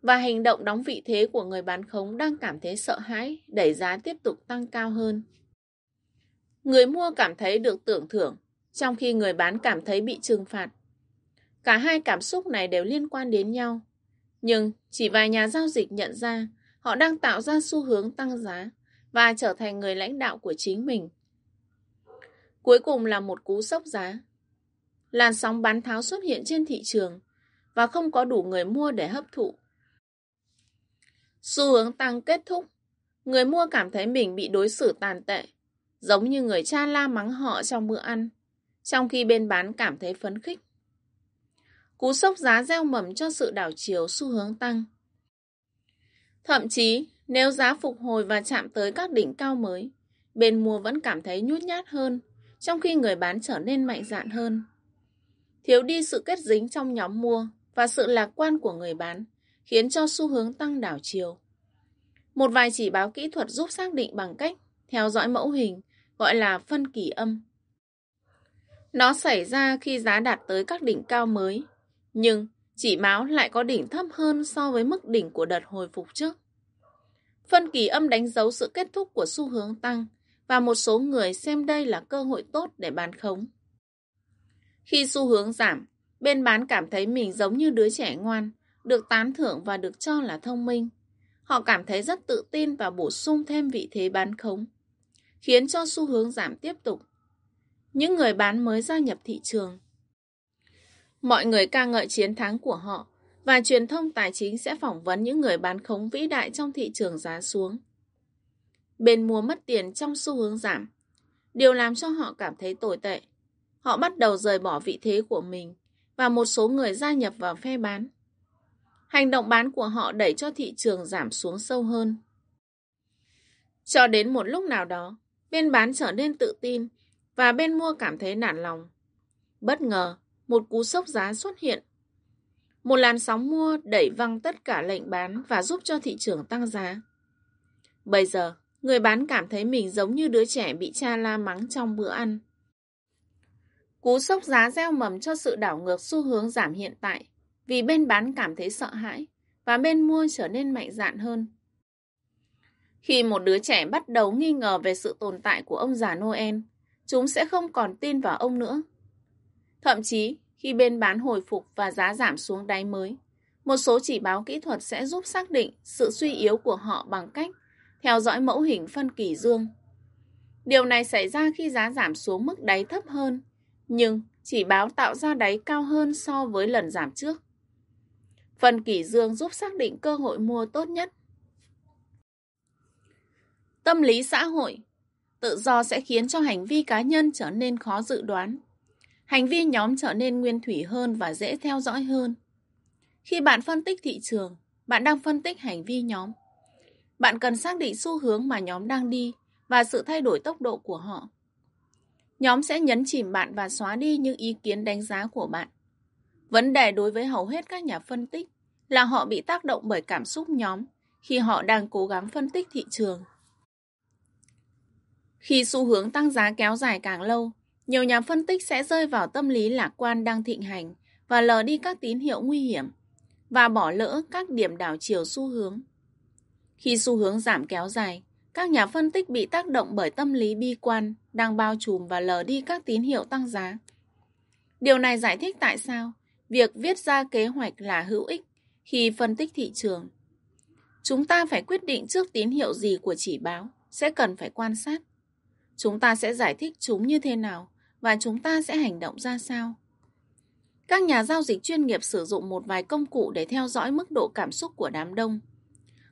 và hành động đóng vị thế của người bán khống đang cảm thấy sợ hãi, đẩy giá tiếp tục tăng cao hơn. Người mua cảm thấy được tưởng thưởng, trong khi người bán cảm thấy bị trừng phạt. Cả hai cảm xúc này đều liên quan đến nhau. Nhưng chỉ vài nhà giao dịch nhận ra họ đang tạo ra xu hướng tăng giá và trở thành người lãnh đạo của chính mình. Cuối cùng là một cú sốc giá. Làn sóng bán tháo xuất hiện trên thị trường và không có đủ người mua để hấp thụ. Xu hướng tăng kết thúc. Người mua cảm thấy mình bị đối xử tàn tệ, giống như người cha la mắng họ trong bữa ăn, trong khi bên bán cảm thấy phấn khích. Cú sốc giá gieo mầm cho sự đảo chiều xu hướng tăng. Thậm chí, nếu giá phục hồi và chạm tới các đỉnh cao mới, bên mua vẫn cảm thấy nhút nhát hơn, trong khi người bán trở nên mạnh dạn hơn. Thiếu đi sự kết dính trong nhóm mua và sự lạc quan của người bán, khiến cho xu hướng tăng đảo chiều. Một vài chỉ báo kỹ thuật giúp xác định bằng cách theo dõi mẫu hình, gọi là phân kỳ âm. Nó xảy ra khi giá đạt tới các đỉnh cao mới, nhưng chỉ báo lại có đỉnh thấp hơn so với mức đỉnh của đợt hồi phục trước. Phân kỳ âm đánh dấu sự kết thúc của xu hướng tăng và một số người xem đây là cơ hội tốt để bán khống. Khi xu hướng giảm, bên bán cảm thấy mình giống như đứa trẻ ngoan, được tán thưởng và được cho là thông minh. Họ cảm thấy rất tự tin và bổ sung thêm vị thế bán khống, khiến cho xu hướng giảm tiếp tục những người bán mới gia nhập thị trường. Mọi người ca ngợi chiến thắng của họ và truyền thông tài chính sẽ phỏng vấn những người bán khống vĩ đại trong thị trường giá xuống. Bên mua mất tiền trong xu hướng giảm, điều làm cho họ cảm thấy tồi tệ. Họ bắt đầu rời bỏ vị thế của mình và một số người gia nhập vào phe bán. Hành động bán của họ đẩy cho thị trường giảm xuống sâu hơn. Cho đến một lúc nào đó, bên bán trở nên tự tin và bên mua cảm thấy nản lòng. Bất ngờ, một cú sốc giá xuất hiện. Một làn sóng mua đẩy văng tất cả lệnh bán và giúp cho thị trường tăng giá. Bây giờ, người bán cảm thấy mình giống như đứa trẻ bị cha la mắng trong bữa ăn. Cú sốc giá gieo mầm cho sự đảo ngược xu hướng giảm hiện tại vì bên bán cảm thấy sợ hãi và bên mua trở nên mạnh dạn hơn. Khi một đứa trẻ bắt đầu nghi ngờ về sự tồn tại của ông già Noel, chúng sẽ không còn tin vào ông nữa. Thậm chí, khi bên bán hồi phục và giá giảm xuống đáy mới, một số chỉ báo kỹ thuật sẽ giúp xác định sự suy yếu của họ bằng cách theo dõi mẫu hình phân kỳ dương. Điều này xảy ra khi giá giảm xuống mức đáy thấp hơn, nhưng chỉ báo tạo ra đáy cao hơn so với lần giảm trước. Phân kỳ dương giúp xác định cơ hội mua tốt nhất. Tâm lý xã hội Tự do sẽ khiến cho hành vi cá nhân trở nên khó dự đoán. Hành vi nhóm trở nên nguyên thủy hơn và dễ theo dõi hơn. Khi bạn phân tích thị trường, bạn đang phân tích hành vi nhóm. Bạn cần xác định xu hướng mà nhóm đang đi và sự thay đổi tốc độ của họ. Nhóm sẽ nhấn chìm bạn và xóa đi những ý kiến đánh giá của bạn. Vấn đề đối với hầu hết các nhà phân tích là họ bị tác động bởi cảm xúc nhóm khi họ đang cố gắng phân tích thị trường. Khi xu hướng tăng giá kéo dài càng lâu, nhiều nhà phân tích sẽ rơi vào tâm lý lạc quan đang thịnh hành và lờ đi các tín hiệu nguy hiểm và bỏ lỡ các điểm đảo chiều xu hướng. Khi xu hướng giảm kéo dài, các nhà phân tích bị tác động bởi tâm lý bi quan đang bao trùm và lờ đi các tín hiệu tăng giá. Điều này giải thích tại sao việc viết ra kế hoạch là hữu ích khi phân tích thị trường. Chúng ta phải quyết định trước tín hiệu gì của chỉ báo, sẽ cần phải quan sát. Chúng ta sẽ giải thích chúng như thế nào và chúng ta sẽ hành động ra sao. Các nhà giao dịch chuyên nghiệp sử dụng một vài công cụ để theo dõi mức độ cảm xúc của đám đông.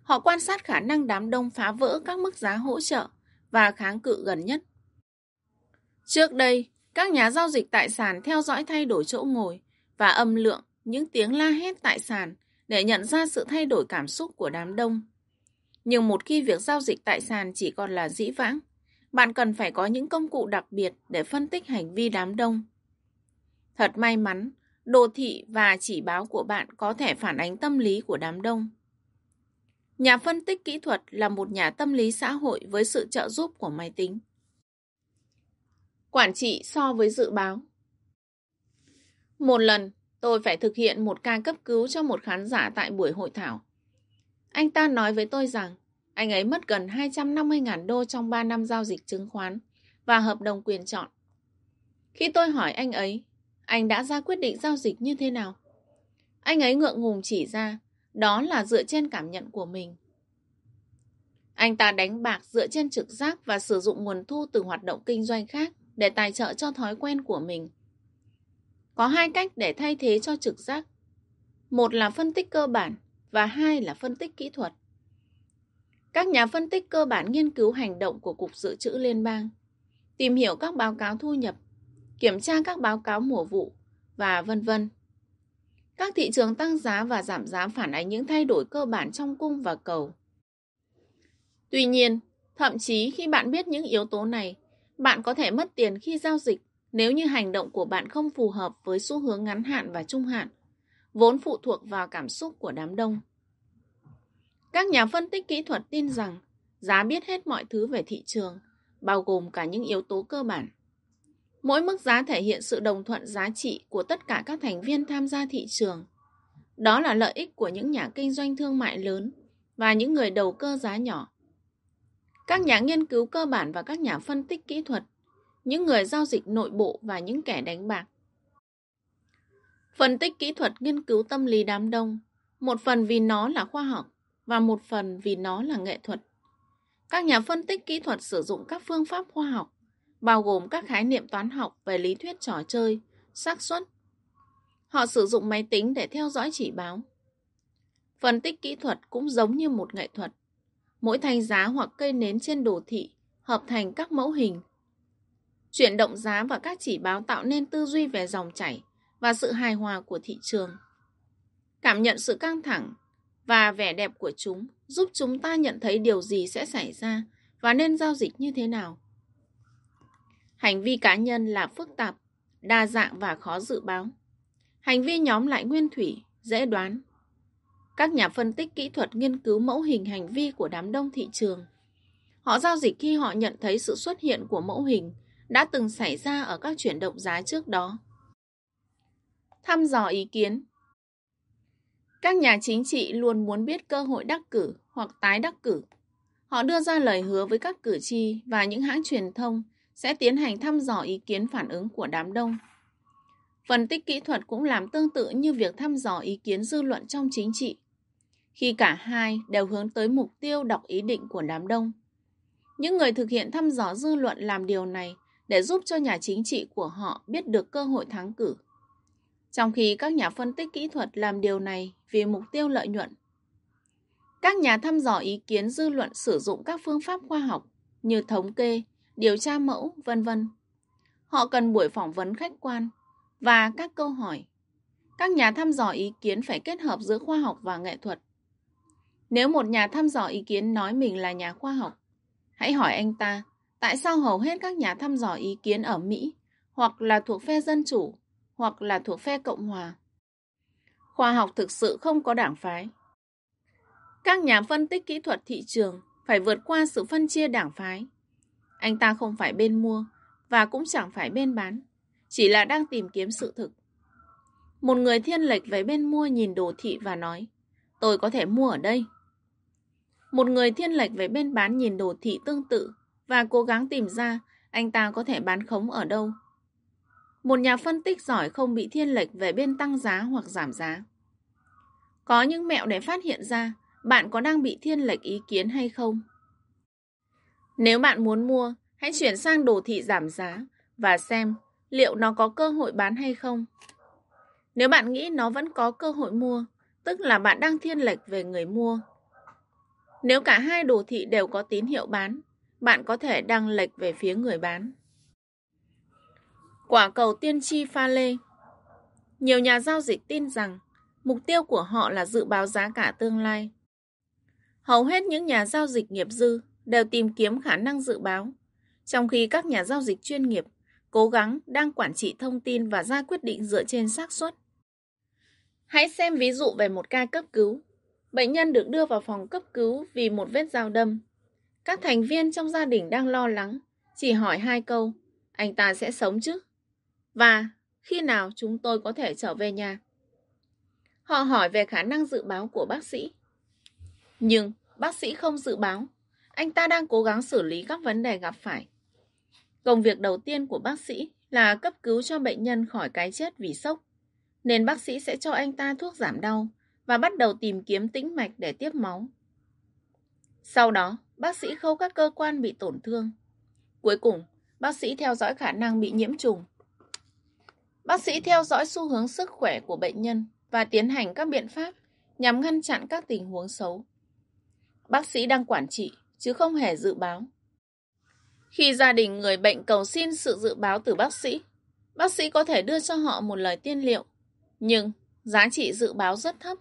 Họ quan sát khả năng đám đông phá vỡ các mức giá hỗ trợ và kháng cự gần nhất. Trước đây, các nhà giao dịch tại sàn theo dõi thay đổi chỗ ngồi và âm lượng những tiếng la hét tại sàn để nhận ra sự thay đổi cảm xúc của đám đông. Nhưng một khi việc giao dịch tại sàn chỉ còn là dĩ vãng, bạn cần phải có những công cụ đặc biệt để phân tích hành vi đám đông. Thật may mắn, đồ thị và chỉ báo của bạn có thể phản ánh tâm lý của đám đông. Nhà phân tích kỹ thuật là một nhà tâm lý xã hội với sự trợ giúp của máy tính. Quản trị so với dự báo Một lần, tôi phải thực hiện một ca cấp cứu cho một khán giả tại buổi hội thảo. Anh ta nói với tôi rằng anh ấy mất gần 250.000 đô trong 3 năm giao dịch chứng khoán và hợp đồng quyền chọn. Khi tôi hỏi anh ấy, anh đã ra quyết định giao dịch như thế nào? Anh ấy ngượng ngùng chỉ ra, đó là dựa trên cảm nhận của mình. Anh ta đánh bạc dựa trên trực giác và sử dụng nguồn thu từ hoạt động kinh doanh khác để tài trợ cho thói quen của mình. Có hai cách để thay thế cho trực giác. Một là phân tích cơ bản và hai là phân tích kỹ thuật. Các nhà phân tích cơ bản nghiên cứu hành động của Cục Dự trữ Liên bang, tìm hiểu các báo cáo thu nhập, kiểm tra các báo cáo mùa vụ và vân vân. Các thị trường tăng giá và giảm giá phản ánh những thay đổi cơ bản trong cung và cầu. Tuy nhiên, thậm chí khi bạn biết những yếu tố này, bạn có thể mất tiền khi giao dịch nếu như hành động của bạn không phù hợp với xu hướng ngắn hạn và trung hạn, vốn phụ thuộc vào cảm xúc của đám đông. Các nhà phân tích kỹ thuật tin rằng giá biết hết mọi thứ về thị trường, bao gồm cả những yếu tố cơ bản. Mỗi mức giá thể hiện sự đồng thuận giá trị của tất cả các thành viên tham gia thị trường. Đó là lợi ích của những nhà kinh doanh thương mại lớn và những người đầu cơ giá nhỏ. Các nhà nghiên cứu cơ bản và các nhà phân tích kỹ thuật, những người giao dịch nội bộ và những kẻ đánh bạc. Phân tích kỹ thuật nghiên cứu tâm lý đám đông, một phần vì nó là khoa học, và một phần vì nó là nghệ thuật. Các nhà phân tích kỹ thuật sử dụng các phương pháp khoa học bao gồm các khái niệm toán học về lý thuyết trò chơi, xác suất. Họ sử dụng máy tính để theo dõi chỉ báo. Phân tích kỹ thuật cũng giống như một nghệ thuật. Mỗi thanh giá hoặc cây nến trên đồ thị hợp thành các mẫu hình. Chuyển động giá và các chỉ báo tạo nên tư duy về dòng chảy và sự hài hòa của thị trường. Cảm nhận sự căng thẳng và vẻ đẹp của chúng giúp chúng ta nhận thấy điều gì sẽ xảy ra và nên giao dịch như thế nào. Hành vi cá nhân là phức tạp, đa dạng và khó dự báo. Hành vi nhóm lại nguyên thủy, dễ đoán. Các nhà phân tích kỹ thuật nghiên cứu mẫu hình hành vi của đám đông thị trường. Họ giao dịch khi họ nhận thấy sự xuất hiện của mẫu hình đã từng xảy ra ở các chuyển động giá trước đó. Thăm dò ý kiến Các nhà chính trị luôn muốn biết cơ hội đắc cử hoặc tái đắc cử. Họ đưa ra lời hứa với các cử tri và những hãng truyền thông sẽ tiến hành thăm dò ý kiến phản ứng của đám đông. Phân tích kỹ thuật cũng làm tương tự như việc thăm dò ý kiến dư luận trong chính trị, khi cả hai đều hướng tới mục tiêu đọc ý định của đám đông. Những người thực hiện thăm dò dư luận làm điều này để giúp cho nhà chính trị của họ biết được cơ hội thắng cử. Trong khi các nhà phân tích kỹ thuật làm điều này vì mục tiêu lợi nhuận. Các nhà thăm dò ý kiến dư luận sử dụng các phương pháp khoa học như thống kê, điều tra mẫu, vân vân. Họ cần buổi phỏng vấn khách quan và các câu hỏi. Các nhà thăm dò ý kiến phải kết hợp giữa khoa học và nghệ thuật. Nếu một nhà thăm dò ý kiến nói mình là nhà khoa học, hãy hỏi anh ta tại sao hầu hết các nhà thăm dò ý kiến ở Mỹ hoặc là thuộc phe Dân Chủ hoặc là thuộc phe Cộng Hòa. Khoa học thực sự không có đảng phái. Các nhà phân tích kỹ thuật thị trường phải vượt qua sự phân chia đảng phái. Anh ta không phải bên mua và cũng chẳng phải bên bán, chỉ là đang tìm kiếm sự thực. Một người thiên lệch về bên mua nhìn đồ thị và nói, tôi có thể mua ở đây. Một người thiên lệch về bên bán nhìn đồ thị tương tự và cố gắng tìm ra anh ta có thể bán khống ở đâu. Một nhà phân tích giỏi không bị thiên lệch về bên tăng giá hoặc giảm giá. Có những mẹo để phát hiện ra bạn có đang bị thiên lệch ý kiến hay không. Nếu bạn muốn mua, hãy chuyển sang đồ thị giảm giá và xem liệu nó có cơ hội bán hay không. Nếu bạn nghĩ nó vẫn có cơ hội mua, tức là bạn đang thiên lệch về người mua. Nếu cả hai đồ thị đều có tín hiệu bán, bạn có thể đang lệch về phía người bán. Quả cầu tiên tri pha lê Nhiều nhà giao dịch tin rằng mục tiêu của họ là dự báo giá cả tương lai. Hầu hết những nhà giao dịch nghiệp dư đều tìm kiếm khả năng dự báo, trong khi các nhà giao dịch chuyên nghiệp cố gắng đang quản trị thông tin và ra quyết định dựa trên xác suất. Hãy xem ví dụ về một ca cấp cứu. Bệnh nhân được đưa vào phòng cấp cứu vì một vết dao đâm. Các thành viên trong gia đình đang lo lắng, chỉ hỏi hai câu, anh ta sẽ sống chứ? Và khi nào chúng tôi có thể trở về nhà? Họ hỏi về khả năng dự báo của bác sĩ. Nhưng bác sĩ không dự báo. Anh ta đang cố gắng xử lý các vấn đề gặp phải. Công việc đầu tiên của bác sĩ là cấp cứu cho bệnh nhân khỏi cái chết vì sốc. Nên bác sĩ sẽ cho anh ta thuốc giảm đau và bắt đầu tìm kiếm tĩnh mạch để tiếp máu. Sau đó, bác sĩ khâu các cơ quan bị tổn thương. Cuối cùng, bác sĩ theo dõi khả năng bị nhiễm trùng. Bác sĩ theo dõi xu hướng sức khỏe của bệnh nhân và tiến hành các biện pháp nhằm ngăn chặn các tình huống xấu. Bác sĩ đang quản trị, chứ không hề dự báo. Khi gia đình người bệnh cầu xin sự dự báo từ bác sĩ, bác sĩ có thể đưa cho họ một lời tiên liệu, nhưng giá trị dự báo rất thấp.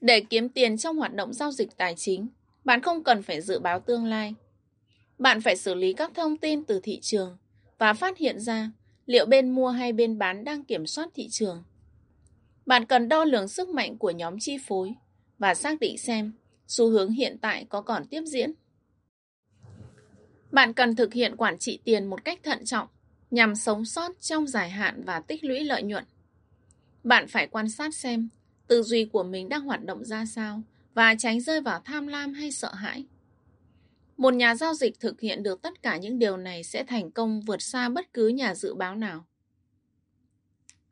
Để kiếm tiền trong hoạt động giao dịch tài chính, bạn không cần phải dự báo tương lai. Bạn phải xử lý các thông tin từ thị trường và phát hiện ra liệu bên mua hay bên bán đang kiểm soát thị trường. Bạn cần đo lường sức mạnh của nhóm chi phối và xác định xem xu hướng hiện tại có còn tiếp diễn. Bạn cần thực hiện quản trị tiền một cách thận trọng nhằm sống sót trong dài hạn và tích lũy lợi nhuận. Bạn phải quan sát xem tư duy của mình đang hoạt động ra sao và tránh rơi vào tham lam hay sợ hãi. Một nhà giao dịch thực hiện được tất cả những điều này sẽ thành công vượt xa bất cứ nhà dự báo nào.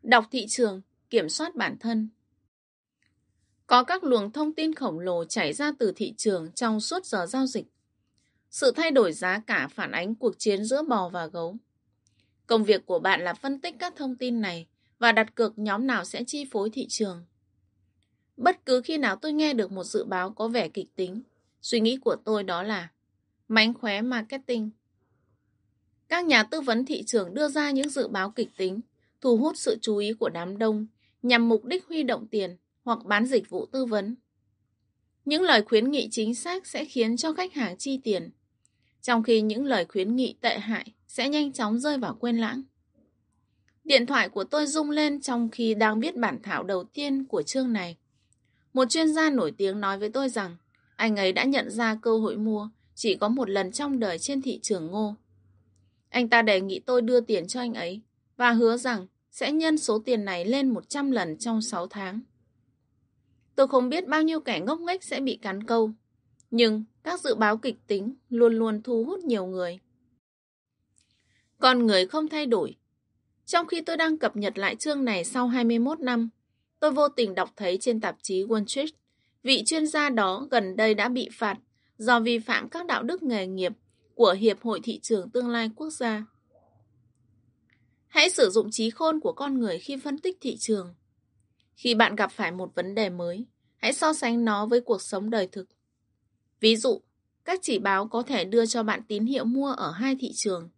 Đọc thị trường, kiểm soát bản thân. Có các luồng thông tin khổng lồ chảy ra từ thị trường trong suốt giờ giao dịch. Sự thay đổi giá cả phản ánh cuộc chiến giữa bò và gấu. Công việc của bạn là phân tích các thông tin này và đặt cược nhóm nào sẽ chi phối thị trường. Bất cứ khi nào tôi nghe được một dự báo có vẻ kịch tính, suy nghĩ của tôi đó là mánh khóe marketing. Các nhà tư vấn thị trường đưa ra những dự báo kịch tính, thu hút sự chú ý của đám đông nhằm mục đích huy động tiền hoặc bán dịch vụ tư vấn. Những lời khuyến nghị chính xác sẽ khiến cho khách hàng chi tiền, trong khi những lời khuyến nghị tệ hại sẽ nhanh chóng rơi vào quên lãng. Điện thoại của tôi rung lên trong khi đang viết bản thảo đầu tiên của chương này. Một chuyên gia nổi tiếng nói với tôi rằng anh ấy đã nhận ra cơ hội mua chỉ có một lần trong đời trên thị trường ngô. Anh ta đề nghị tôi đưa tiền cho anh ấy và hứa rằng sẽ nhân số tiền này lên 100 lần trong 6 tháng. Tôi không biết bao nhiêu kẻ ngốc nghếch sẽ bị cắn câu, nhưng các dự báo kịch tính luôn luôn thu hút nhiều người. Con người không thay đổi. Trong khi tôi đang cập nhật lại chương này sau 21 năm, tôi vô tình đọc thấy trên tạp chí Wall Street, vị chuyên gia đó gần đây đã bị phạt do vi phạm các đạo đức nghề nghiệp của Hiệp hội Thị trường Tương lai Quốc gia. Hãy sử dụng trí khôn của con người khi phân tích thị trường. Khi bạn gặp phải một vấn đề mới, hãy so sánh nó với cuộc sống đời thực. Ví dụ, các chỉ báo có thể đưa cho bạn tín hiệu mua ở hai thị trường.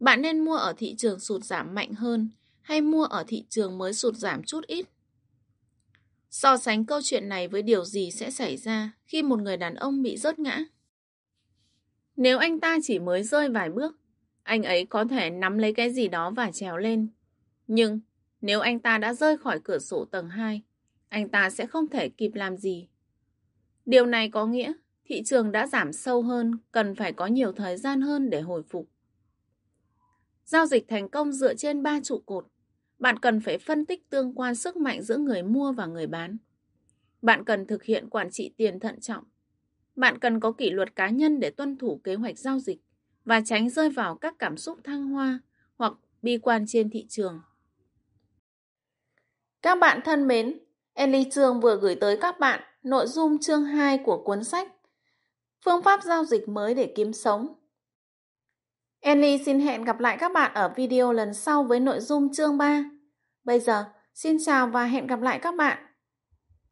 Bạn nên mua ở thị trường sụt giảm mạnh hơn hay mua ở thị trường mới sụt giảm chút ít. So sánh câu chuyện này với điều gì sẽ xảy ra khi một người đàn ông bị rớt ngã. Nếu anh ta chỉ mới rơi vài bước, anh ấy có thể nắm lấy cái gì đó và trèo lên. Nhưng nếu anh ta đã rơi khỏi cửa sổ tầng 2, anh ta sẽ không thể kịp làm gì. Điều này có nghĩa thị trường đã giảm sâu hơn, cần phải có nhiều thời gian hơn để hồi phục. Giao dịch thành công dựa trên 3 trụ cột. Bạn cần phải phân tích tương quan sức mạnh giữa người mua và người bán. Bạn cần thực hiện quản trị tiền thận trọng. Bạn cần có kỷ luật cá nhân để tuân thủ kế hoạch giao dịch và tránh rơi vào các cảm xúc thăng hoa hoặc bi quan trên thị trường. Các bạn thân mến, Ellie Trương vừa gửi tới các bạn nội dung chương 2 của cuốn sách Phương pháp giao dịch mới để kiếm sống. Ellie xin hẹn gặp lại các bạn ở video lần sau với nội dung chương 3. Bây giờ, xin chào và hẹn gặp lại các bạn.